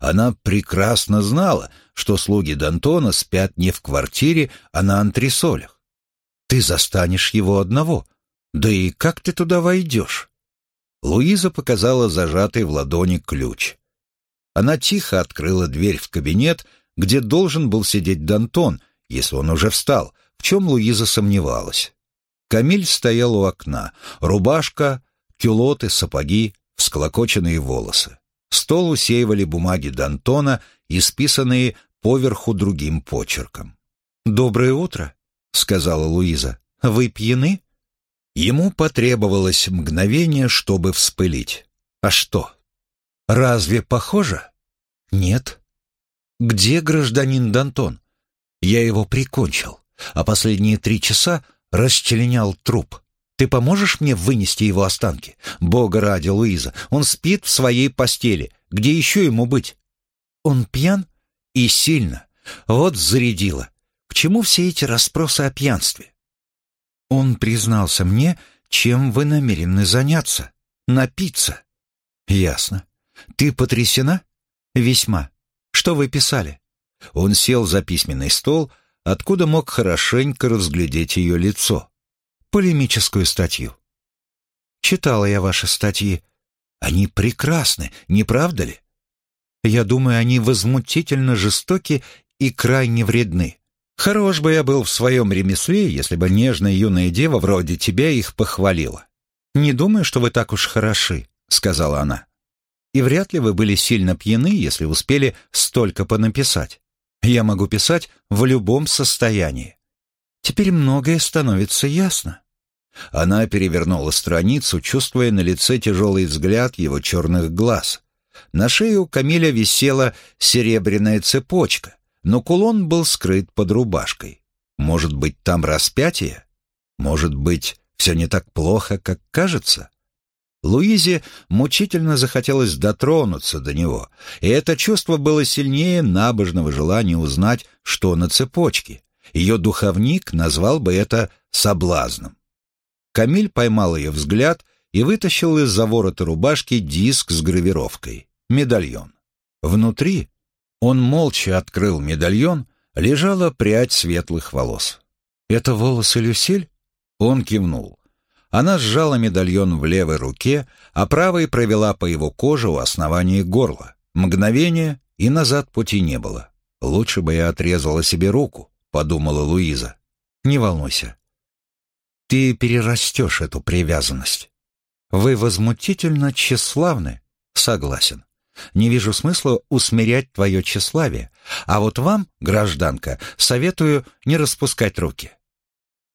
она прекрасно знала, что слуги Д'Антона спят не в квартире, а на антресолях. Ты застанешь его одного. Да и как ты туда войдешь? Луиза показала зажатый в ладони ключ. Она тихо открыла дверь в кабинет, где должен был сидеть Д'Антон, если он уже встал, в чем Луиза сомневалась. Камиль стоял у окна, рубашка, кюлоты, сапоги, всклокоченные волосы. Стол усеивали бумаги Д'Антона, исписанные поверху другим почерком. «Доброе утро», — сказала Луиза. «Вы пьяны?» Ему потребовалось мгновение, чтобы вспылить. «А что? Разве похоже?» «Нет». «Где гражданин Д'Антон?» «Я его прикончил, а последние три часа расчленял труп. Ты поможешь мне вынести его останки? Бога ради, Луиза, он спит в своей постели. Где еще ему быть? Он пьян и сильно. Вот зарядило. К чему все эти расспросы о пьянстве? Он признался мне, чем вы намерены заняться. Напиться. Ясно. Ты потрясена? Весьма. Что вы писали? Он сел за письменный стол, откуда мог хорошенько разглядеть ее лицо полемическую статью. Читала я ваши статьи. Они прекрасны, не правда ли? Я думаю, они возмутительно жестоки и крайне вредны. Хорош бы я был в своем ремесле, если бы нежная юная дева вроде тебя их похвалила. «Не думаю, что вы так уж хороши», — сказала она. «И вряд ли вы были сильно пьяны, если успели столько понаписать. Я могу писать в любом состоянии. Теперь многое становится ясно. Она перевернула страницу, чувствуя на лице тяжелый взгляд его черных глаз. На шее у Камиля висела серебряная цепочка, но кулон был скрыт под рубашкой. Может быть, там распятие? Может быть, все не так плохо, как кажется? Луизе мучительно захотелось дотронуться до него, и это чувство было сильнее набожного желания узнать, что на цепочке. Ее духовник назвал бы это соблазном. Камиль поймал ее взгляд и вытащил из-за ворота рубашки диск с гравировкой, медальон. Внутри он молча открыл медальон, лежала прядь светлых волос. «Это волосы Люсиль?» Он кивнул. Она сжала медальон в левой руке, а правой провела по его коже у основания горла. Мгновение, и назад пути не было. «Лучше бы я отрезала себе руку», — подумала Луиза. «Не волнуйся, ты перерастешь эту привязанность. Вы возмутительно тщеславны. Согласен. Не вижу смысла усмирять твое тщеславие, а вот вам, гражданка, советую не распускать руки».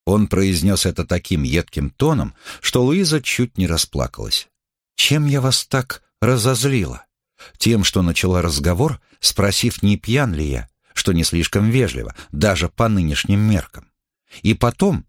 Он произнес это таким едким тоном, что Луиза чуть не расплакалась. «Чем я вас так разозлила?» Тем, что начала разговор, спросив, не пьян ли я, что не слишком вежливо, даже по нынешним меркам. И потом,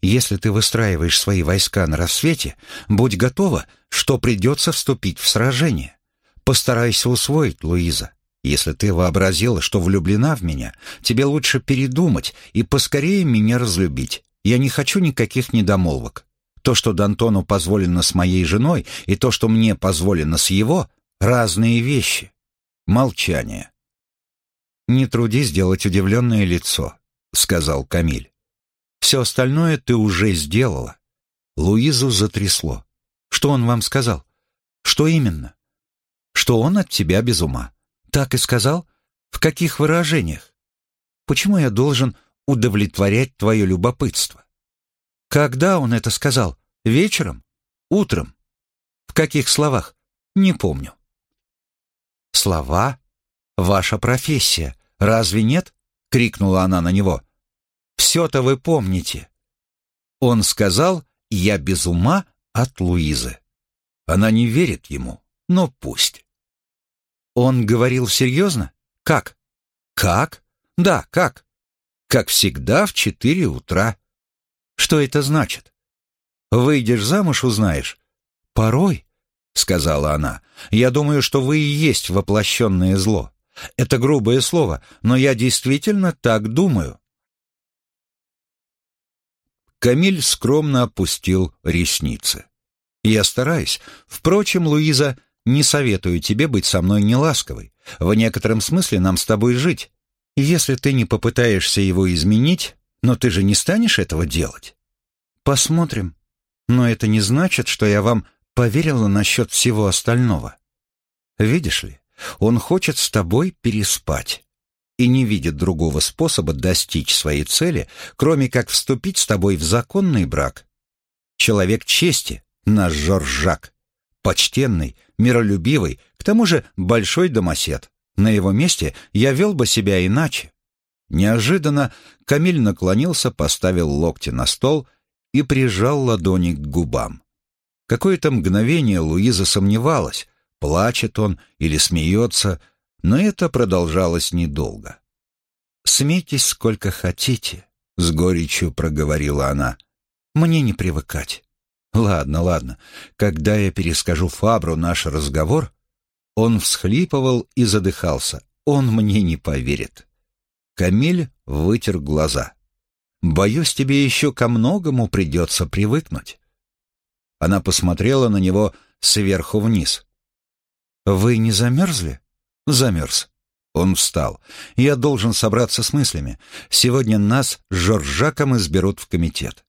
если ты выстраиваешь свои войска на рассвете, будь готова, что придется вступить в сражение. Постарайся усвоить, Луиза. Если ты вообразила, что влюблена в меня, тебе лучше передумать и поскорее меня разлюбить. Я не хочу никаких недомолвок. То, что Д'Антону позволено с моей женой, и то, что мне позволено с его, разные вещи. Молчание. «Не трудись сделать удивленное лицо», — сказал Камиль. Все остальное ты уже сделала». Луизу затрясло. «Что он вам сказал?» «Что именно?» «Что он от тебя без ума». «Так и сказал? В каких выражениях?» «Почему я должен удовлетворять твое любопытство?» «Когда он это сказал? Вечером? Утром? В каких словах? Не помню». «Слова? Ваша профессия. Разве нет?» — крикнула она на него. Все-то вы помните. Он сказал, я без ума от Луизы. Она не верит ему, но пусть. Он говорил серьезно? Как? Как? Да, как? Как всегда в четыре утра. Что это значит? Выйдешь замуж, узнаешь. Порой, — сказала она, — я думаю, что вы и есть воплощенное зло. Это грубое слово, но я действительно так думаю. Камиль скромно опустил ресницы. «Я стараюсь. Впрочем, Луиза, не советую тебе быть со мной неласковой. В некотором смысле нам с тобой жить. Если ты не попытаешься его изменить, но ты же не станешь этого делать. Посмотрим. Но это не значит, что я вам поверила насчет всего остального. Видишь ли, он хочет с тобой переспать и не видит другого способа достичь своей цели, кроме как вступить с тобой в законный брак. Человек чести, наш Жоржак, почтенный, миролюбивый, к тому же большой домосед. На его месте я вел бы себя иначе. Неожиданно Камиль наклонился, поставил локти на стол и прижал ладони к губам. Какое-то мгновение Луиза сомневалась, плачет он или смеется, но это продолжалось недолго. «Смейтесь сколько хотите», — с горечью проговорила она. «Мне не привыкать. Ладно, ладно, когда я перескажу Фабру наш разговор...» Он всхлипывал и задыхался. «Он мне не поверит». Камиль вытер глаза. «Боюсь, тебе еще ко многому придется привыкнуть». Она посмотрела на него сверху вниз. «Вы не замерзли?» «Замерз». Он встал. «Я должен собраться с мыслями. Сегодня нас с Жоржаком изберут в комитет».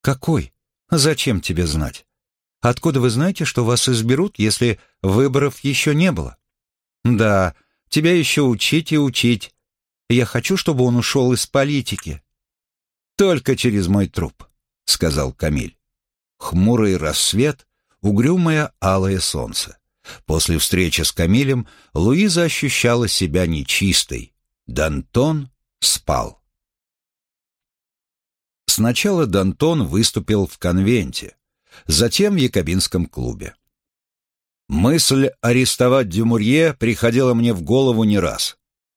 «Какой? Зачем тебе знать? Откуда вы знаете, что вас изберут, если выборов еще не было?» «Да, тебя еще учить и учить. Я хочу, чтобы он ушел из политики». «Только через мой труп», — сказал Камиль. Хмурый рассвет, угрюмое алое солнце. После встречи с Камилем Луиза ощущала себя нечистой. Дантон спал. Сначала Дантон выступил в конвенте, затем в Якобинском клубе. Мысль арестовать Дюмурье приходила мне в голову не раз.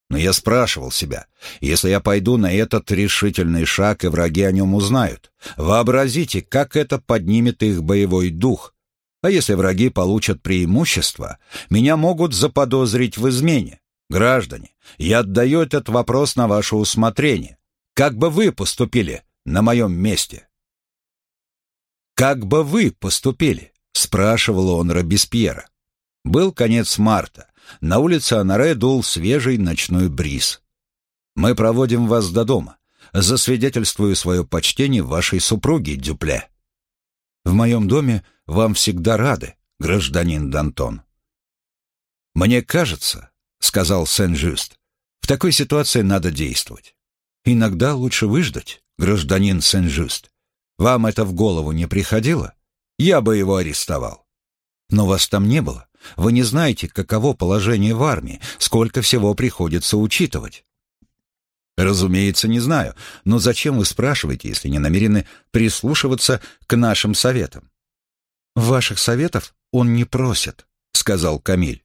Но я спрашивал себя, если я пойду на этот решительный шаг, и враги о нем узнают, вообразите, как это поднимет их боевой дух, а если враги получат преимущество, меня могут заподозрить в измене. Граждане, я отдаю этот вопрос на ваше усмотрение. Как бы вы поступили на моем месте? «Как бы вы поступили?» — спрашивал он Робеспьера. Был конец марта. На улице Анаре дул свежий ночной бриз. «Мы проводим вас до дома. Засвидетельствую свое почтение вашей супруге, Дюпле». В моем доме вам всегда рады, гражданин Дантон. Мне кажется, сказал Сен-Жюст, в такой ситуации надо действовать. Иногда лучше выждать, гражданин Сен-Жюст. Вам это в голову не приходило? Я бы его арестовал. Но вас там не было. Вы не знаете, каково положение в армии, сколько всего приходится учитывать. Разумеется, не знаю. Но зачем вы спрашиваете, если не намерены прислушиваться к нашим советам? Ваших советов он не просит, сказал Камиль.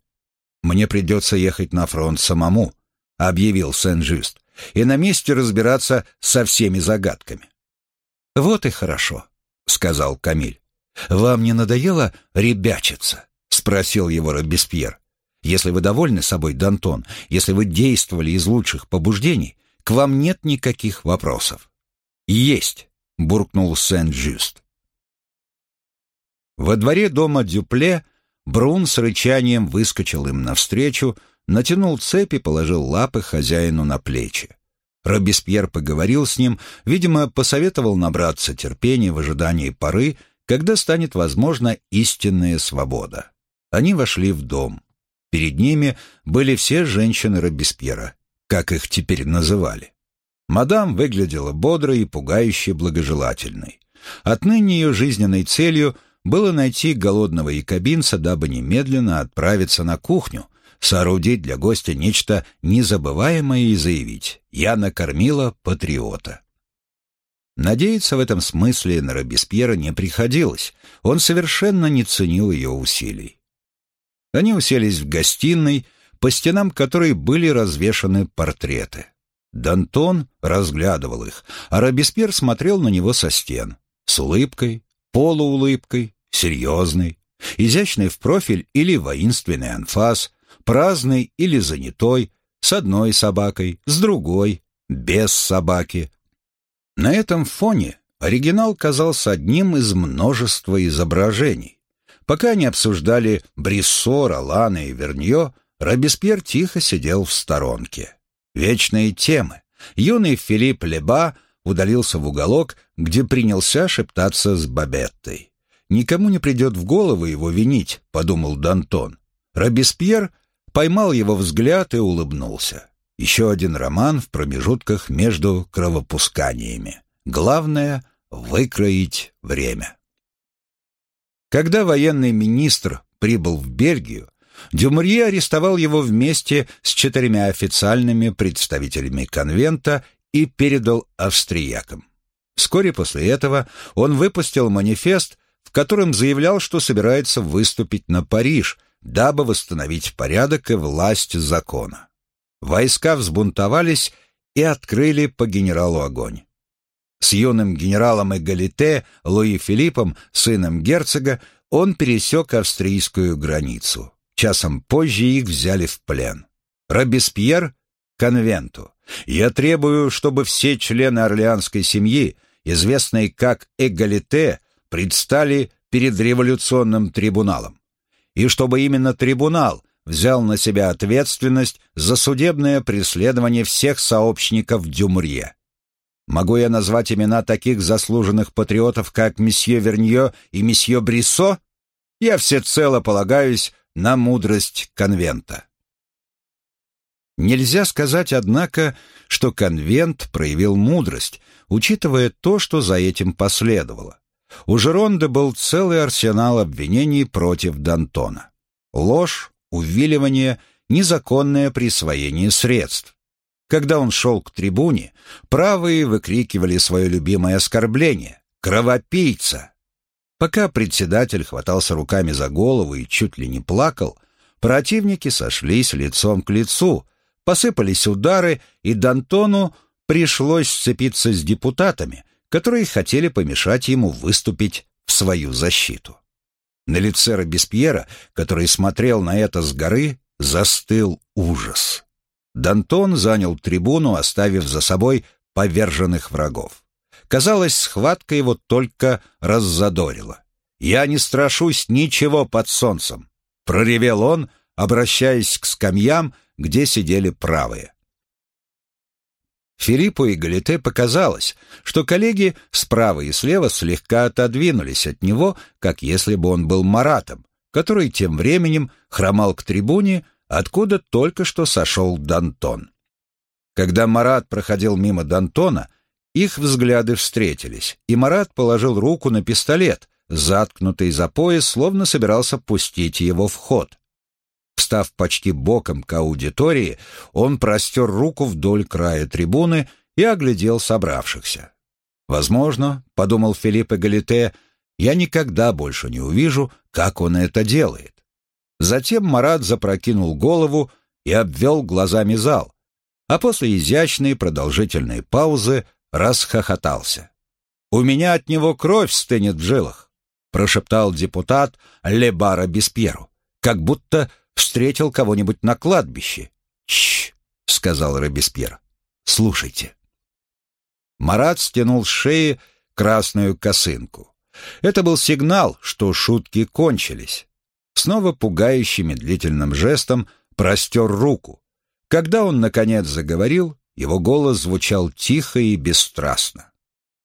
Мне придется ехать на фронт самому, объявил Сен-Жюст, и на месте разбираться со всеми загадками. Вот и хорошо, сказал Камиль. Вам не надоело ребячиться? спросил его Робеспьер. Если вы довольны собой, Дантон, если вы действовали из лучших побуждений, к вам нет никаких вопросов. Есть, буркнул Сен-Жюст. Во дворе дома Дюпле Брун с рычанием выскочил им навстречу, натянул цепь и положил лапы хозяину на плечи. Робеспьер поговорил с ним, видимо, посоветовал набраться терпения в ожидании поры, когда станет возможна истинная свобода. Они вошли в дом. Перед ними были все женщины Робеспьера как их теперь называли. Мадам выглядела бодрой и пугающе благожелательной. Отныне ее жизненной целью было найти голодного якобинца, дабы немедленно отправиться на кухню, соорудить для гостя нечто незабываемое и заявить «Я накормила патриота». Надеяться в этом смысле на Робеспьера не приходилось, он совершенно не ценил ее усилий. Они уселись в гостиной, по стенам которой были развешаны портреты. Дантон разглядывал их, а Робеспьер смотрел на него со стен, с улыбкой, полуулыбкой, серьезной, изящный в профиль или воинственный анфас, праздный или занятой, с одной собакой, с другой, без собаки. На этом фоне оригинал казался одним из множества изображений. Пока они обсуждали Бриссо, Ролана и Верньо, Робеспьер тихо сидел в сторонке. Вечные темы. Юный Филипп Леба удалился в уголок, где принялся шептаться с Бабеттой. «Никому не придет в голову его винить», — подумал Дантон. Робеспьер поймал его взгляд и улыбнулся. Еще один роман в промежутках между кровопусканиями. Главное — выкроить время. Когда военный министр прибыл в Бельгию, Дюмурье арестовал его вместе с четырьмя официальными представителями конвента и передал австриякам. Вскоре после этого он выпустил манифест, в котором заявлял, что собирается выступить на Париж, дабы восстановить порядок и власть закона. Войска взбунтовались и открыли по генералу огонь. С юным генералом Эгалите Луи Филиппом, сыном герцога, он пересек австрийскую границу. Часом позже их взяли в плен. Робеспьер — конвенту. Я требую, чтобы все члены орлеанской семьи, известные как Эгалите, предстали перед революционным трибуналом. И чтобы именно трибунал взял на себя ответственность за судебное преследование всех сообщников Дюмурье. Могу я назвать имена таких заслуженных патриотов, как месье Вернье и месье Бриссо? Я всецело полагаюсь на мудрость конвента. Нельзя сказать, однако, что конвент проявил мудрость, учитывая то, что за этим последовало. У Жеронда был целый арсенал обвинений против Д'Антона. Ложь, увиливание, незаконное присвоение средств. Когда он шел к трибуне, правые выкрикивали свое любимое оскорбление «Кровопийца!». Пока председатель хватался руками за голову и чуть ли не плакал, противники сошлись лицом к лицу, посыпались удары, и Д'Антону пришлось сцепиться с депутатами, которые хотели помешать ему выступить в свою защиту. На лице Робеспьера, который смотрел на это с горы, застыл ужас. Д'Антон занял трибуну, оставив за собой поверженных врагов. Казалось, схватка его только раззадорила. «Я не страшусь ничего под солнцем», — проревел он, обращаясь к скамьям, где сидели правые. Филиппу и Галите показалось, что коллеги справа и слева слегка отодвинулись от него, как если бы он был Маратом, который тем временем хромал к трибуне, откуда только что сошел Дантон. Когда Марат проходил мимо Дантона, их взгляды встретились, и Марат положил руку на пистолет, заткнутый за пояс, словно собирался пустить его в ход. Встав почти боком к аудитории, он простер руку вдоль края трибуны и оглядел собравшихся. «Возможно, — подумал Филипп Галите, — я никогда больше не увижу, как он это делает». Затем Марат запрокинул голову и обвел глазами зал, а после изящной продолжительной паузы расхохотался. «У меня от него кровь стынет в жилах», — прошептал депутат Лебара Беспьеру, как будто встретил кого-нибудь на кладбище. «Чш!» — сказал Робеспьер. «Слушайте». Марат стянул с шеи красную косынку. Это был сигнал, что шутки кончились. Снова пугающим медлительным жестом простер руку. Когда он, наконец, заговорил, его голос звучал тихо и бесстрастно.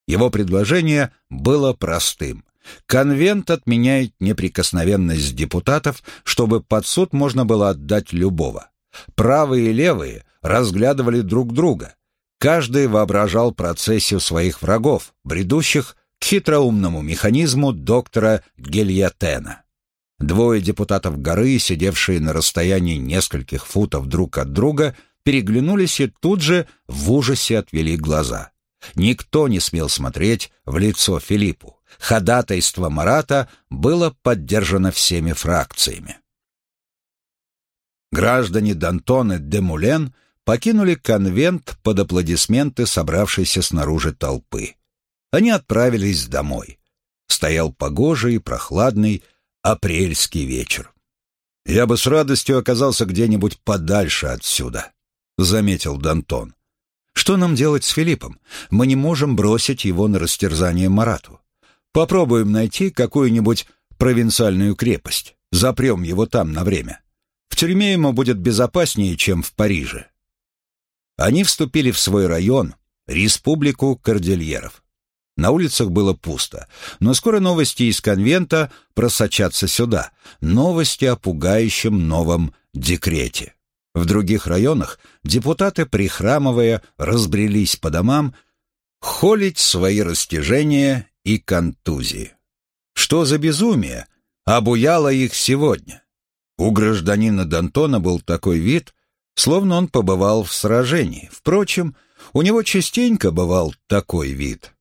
Его предложение было простым. Конвент отменяет неприкосновенность депутатов, чтобы под суд можно было отдать любого. Правые и левые разглядывали друг друга. Каждый воображал процессию своих врагов, бредущих к хитроумному механизму доктора Гельятена. Двое депутатов горы, сидевшие на расстоянии нескольких футов друг от друга, переглянулись и тут же в ужасе отвели глаза. Никто не смел смотреть в лицо Филиппу. Ходатайство Марата было поддержано всеми фракциями. Граждане Д'Антон и Демулен покинули конвент под аплодисменты собравшейся снаружи толпы. Они отправились домой. Стоял погожий, прохладный апрельский вечер. «Я бы с радостью оказался где-нибудь подальше отсюда», — заметил Дантон. «Что нам делать с Филиппом? Мы не можем бросить его на растерзание Марату. Попробуем найти какую-нибудь провинциальную крепость. Запрем его там на время. В тюрьме ему будет безопаснее, чем в Париже». Они вступили в свой район, республику Кордильеров. На улицах было пусто, но скоро новости из конвента просочатся сюда, новости о пугающем новом декрете. В других районах депутаты, прихрамывая, разбрелись по домам, холить свои растяжения и контузии. Что за безумие обуяло их сегодня? У гражданина Д'Антона был такой вид, словно он побывал в сражении. Впрочем, у него частенько бывал такой вид.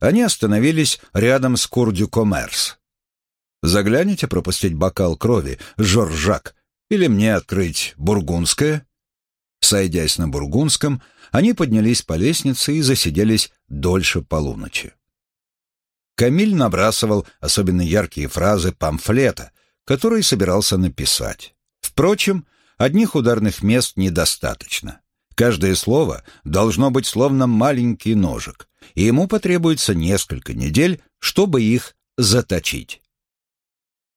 Они остановились рядом с Курдю Коммерс. «Загляните пропустить бокал крови, Жоржак, или мне открыть бургундское?» Сойдясь на бургундском, они поднялись по лестнице и засиделись дольше полуночи. Камиль набрасывал особенно яркие фразы памфлета, который собирался написать. Впрочем, одних ударных мест недостаточно. Каждое слово должно быть словно маленький ножик, и ему потребуется несколько недель, чтобы их заточить.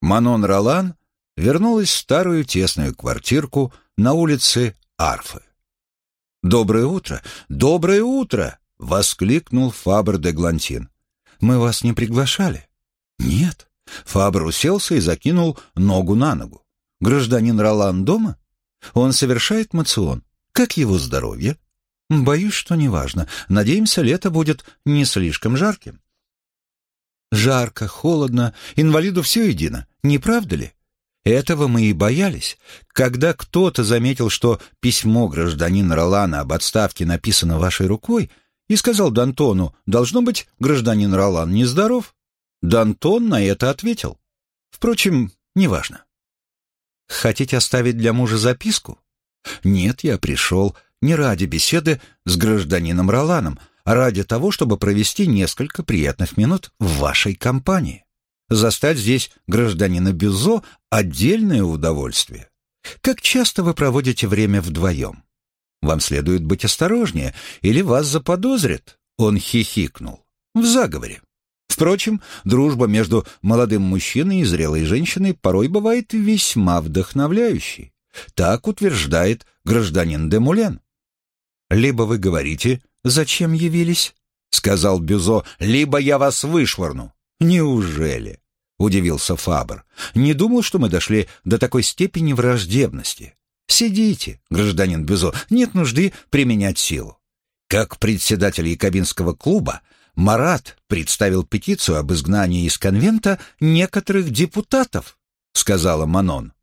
Манон Ролан вернулась в старую тесную квартирку на улице Арфы. «Доброе утро! Доброе утро!» — воскликнул Фабр де Глантин. «Мы вас не приглашали?» «Нет». Фабр уселся и закинул ногу на ногу. «Гражданин Ролан дома? Он совершает мацион. Как его здоровье? Боюсь, что неважно. Надеемся, лето будет не слишком жарким. Жарко, холодно, инвалиду все едино, не правда ли? Этого мы и боялись. Когда кто-то заметил, что письмо гражданина Ролана об отставке написано вашей рукой, и сказал Д'Антону, должно быть, гражданин Ролан нездоров, Д'Антон на это ответил. Впрочем, неважно. Хотите оставить для мужа записку? Нет, я пришел не ради беседы с гражданином Роланом, а ради того, чтобы провести несколько приятных минут в вашей компании. Застать здесь гражданина Бюзо — отдельное удовольствие. Как часто вы проводите время вдвоем? Вам следует быть осторожнее, или вас заподозрят. Он хихикнул. В заговоре. Впрочем, дружба между молодым мужчиной и зрелой женщиной порой бывает весьма вдохновляющей. Так утверждает гражданин Демулен. «Либо вы говорите, зачем явились?» — сказал Бюзо, «либо я вас вышвырну». «Неужели?» — удивился Фабр. «Не думал, что мы дошли до такой степени враждебности. Сидите, гражданин Бюзо, нет нужды применять силу». Как председатель Якобинского клуба, Марат представил петицию об изгнании из конвента некоторых депутатов, сказала Манон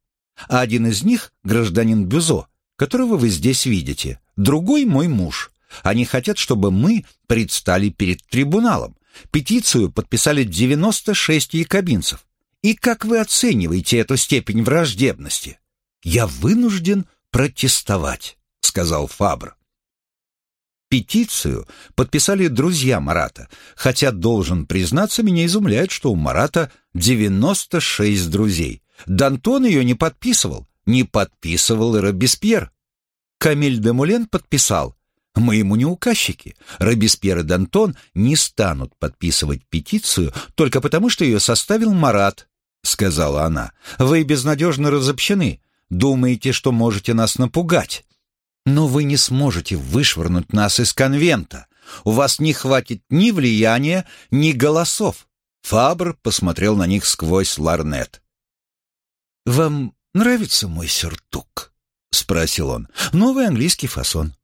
а один из них — гражданин Бюзо, которого вы здесь видите, другой — мой муж. Они хотят, чтобы мы предстали перед трибуналом. Петицию подписали 96 якобинцев. И как вы оцениваете эту степень враждебности? Я вынужден протестовать, сказал Фабр. Петицию подписали друзья Марата, хотя, должен признаться, меня изумляет, что у Марата 96 друзей. Д'Антон ее не подписывал, не подписывал и Робеспьер. Камиль де Мулен подписал. Мы ему не указчики. Робеспьер и Д'Антон не станут подписывать петицию только потому, что ее составил Марат, сказала она. Вы безнадежно разобщены. Думаете, что можете нас напугать. Но вы не сможете вышвырнуть нас из конвента. У вас не хватит ни влияния, ни голосов. Фабр посмотрел на них сквозь ларнет. «Вам нравится мой сюртук?» — спросил он. «Новый английский фасон.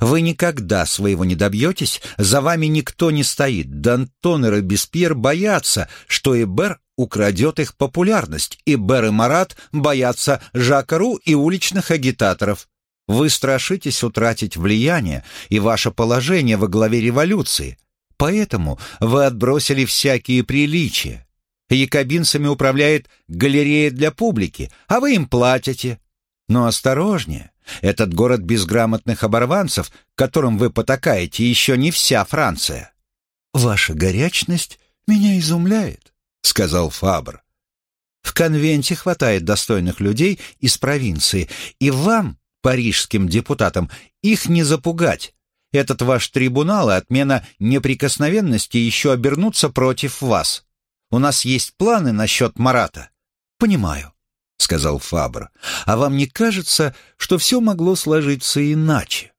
Вы никогда своего не добьетесь, за вами никто не стоит. Д'Антон и Робеспьер боятся, что Эбер украдет их популярность. Эбер и Марат боятся Жакару и уличных агитаторов. Вы страшитесь утратить влияние и ваше положение во главе революции. Поэтому вы отбросили всякие приличия. Якобинцами управляет галерея для публики, а вы им платите. Но осторожнее, этот город безграмотных оборванцев, которым вы потакаете, еще не вся Франция. «Ваша горячность меня изумляет», — сказал Фабр. В конвенте хватает достойных людей из провинции, и вам, парижским депутатам, их не запугать. Этот ваш трибунал и отмена неприкосновенности еще обернутся против вас. У нас есть планы насчет Марата. Понимаю, — сказал Фабр. А вам не кажется, что все могло сложиться иначе?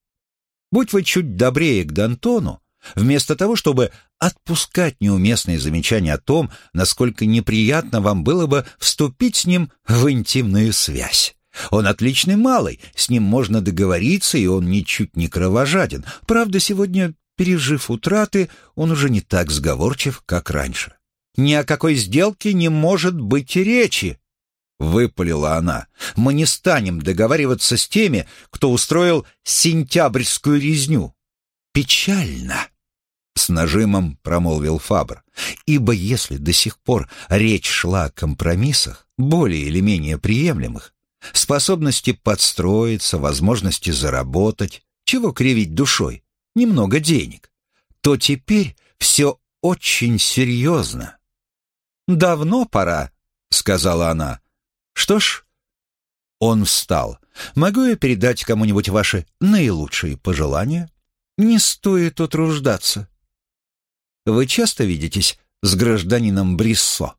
Будь вы чуть добрее к Д'Антону, вместо того, чтобы отпускать неуместные замечания о том, насколько неприятно вам было бы вступить с ним в интимную связь. Он отличный малый, с ним можно договориться, и он ничуть не кровожаден. Правда, сегодня, пережив утраты, он уже не так сговорчив, как раньше. Ни о какой сделке не может быть речи, — выпалила она. «Мы не станем договариваться с теми, кто устроил сентябрьскую резню». «Печально!» — с нажимом промолвил Фабр. «Ибо если до сих пор речь шла о компромиссах, более или менее приемлемых, способности подстроиться, возможности заработать, чего кривить душой, немного денег, то теперь все очень серьезно». «Давно пора», — сказала она. «Что ж...» Он встал. «Могу я передать кому-нибудь ваши наилучшие пожелания?» «Не стоит утруждаться. Вы часто видитесь с гражданином Бриссо?»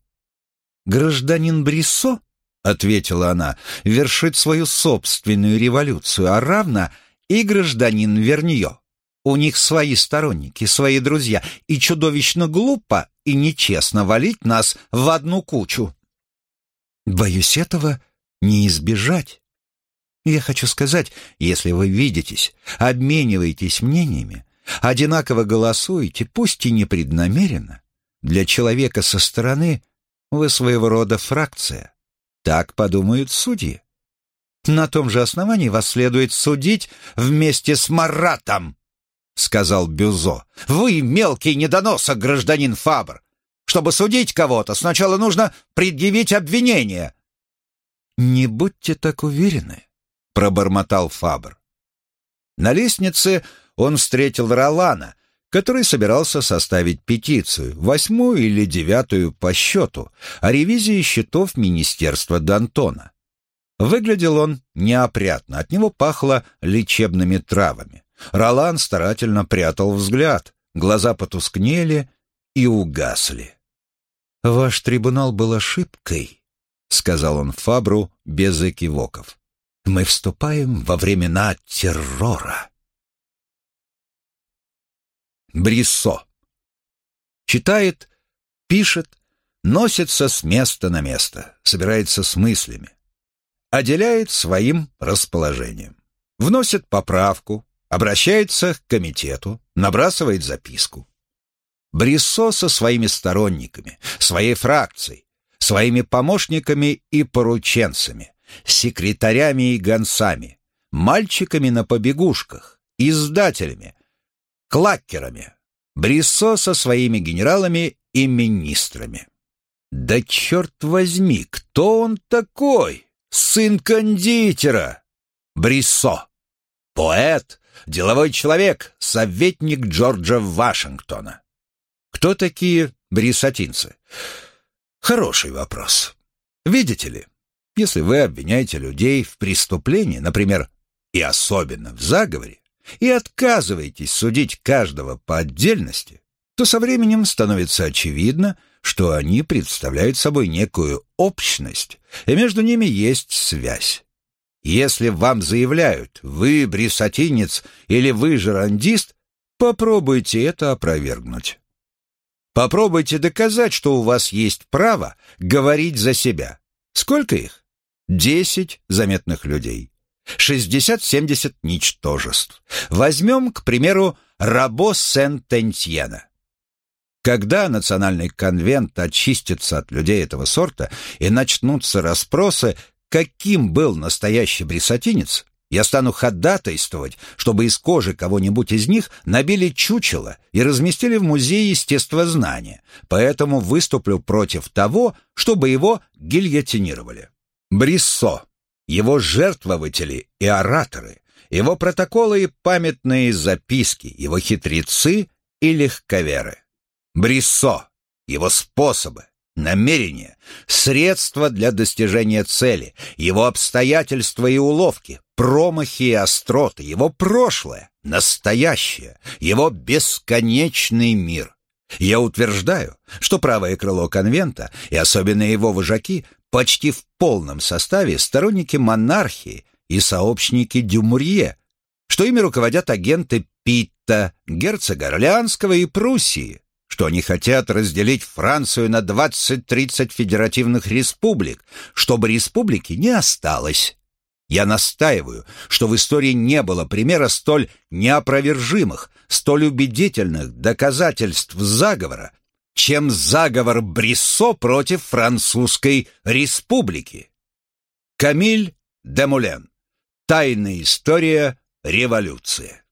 «Гражданин Бриссо?» — ответила она, — «вершит свою собственную революцию, а равно и гражданин Вернье. У них свои сторонники, свои друзья, и чудовищно глупо и нечестно валить нас в одну кучу». «Боюсь, этого не избежать». Я хочу сказать, если вы видитесь, обмениваетесь мнениями, одинаково голосуете, пусть и непреднамеренно, для человека со стороны вы своего рода фракция. Так подумают судьи. На том же основании вас следует судить вместе с Маратом, сказал Бюзо. Вы мелкий недоносок, гражданин Фабр. Чтобы судить кого-то, сначала нужно предъявить обвинение. Не будьте так уверены, пробормотал Фабр. На лестнице он встретил Ролана, который собирался составить петицию, восьмую или девятую по счету, о ревизии счетов Министерства Д'Антона. Выглядел он неопрятно, от него пахло лечебными травами. Ролан старательно прятал взгляд, глаза потускнели и угасли. «Ваш трибунал был ошибкой», — сказал он Фабру без экивоков. «Мы вступаем во времена террора». Бриссо. Читает, пишет, носится с места на место, собирается с мыслями. Отделяет своим расположением. Вносит поправку, обращается к комитету, набрасывает записку. Бриссо со своими сторонниками, своей фракцией, своими помощниками и порученцами, секретарями и гонцами, мальчиками на побегушках, издателями, клакерами, Бриссо со своими генералами и министрами. Да черт возьми, кто он такой? Сын кондитера! Бриссо. Поэт, деловой человек, советник Джорджа Вашингтона. Кто такие бриссатинцы? Хороший вопрос. Видите ли, если вы обвиняете людей в преступлении, например, и особенно в заговоре, и отказываетесь судить каждого по отдельности, то со временем становится очевидно, что они представляют собой некую общность, и между ними есть связь. Если вам заявляют «вы брисатинец» или «вы жерандист», попробуйте это опровергнуть. Попробуйте доказать, что у вас есть право говорить за себя. Сколько их? Десять заметных людей. 60-70 ничтожеств. Возьмем, к примеру, Рабо Сен-Тентьена. Когда национальный конвент очистится от людей этого сорта и начнутся расспросы, каким был настоящий брисатинец, я стану ходатайствовать, чтобы из кожи кого-нибудь из них набили чучело и разместили в музее естествознания, поэтому выступлю против того, чтобы его гильотинировали. Бриссо его жертвователи и ораторы, его протоколы и памятные записки, его хитрецы и легковеры. Бриссо, его способы, намерение, средства для достижения цели, его обстоятельства и уловки, промахи и остроты, его прошлое, настоящее, его бесконечный мир. Я утверждаю, что правое крыло конвента, и особенно его вожаки, почти в полном составе сторонники монархии и сообщники Дюмурье, что ими руководят агенты Питта, герцога Орлеанского и Пруссии, что они хотят разделить Францию на 20-30 федеративных республик, чтобы республики не осталось. Я настаиваю, что в истории не было примера столь неопровержимых, столь убедительных доказательств заговора, чем заговор Бриссо против Французской республики. Камиль де Мулен. Тайная история революции.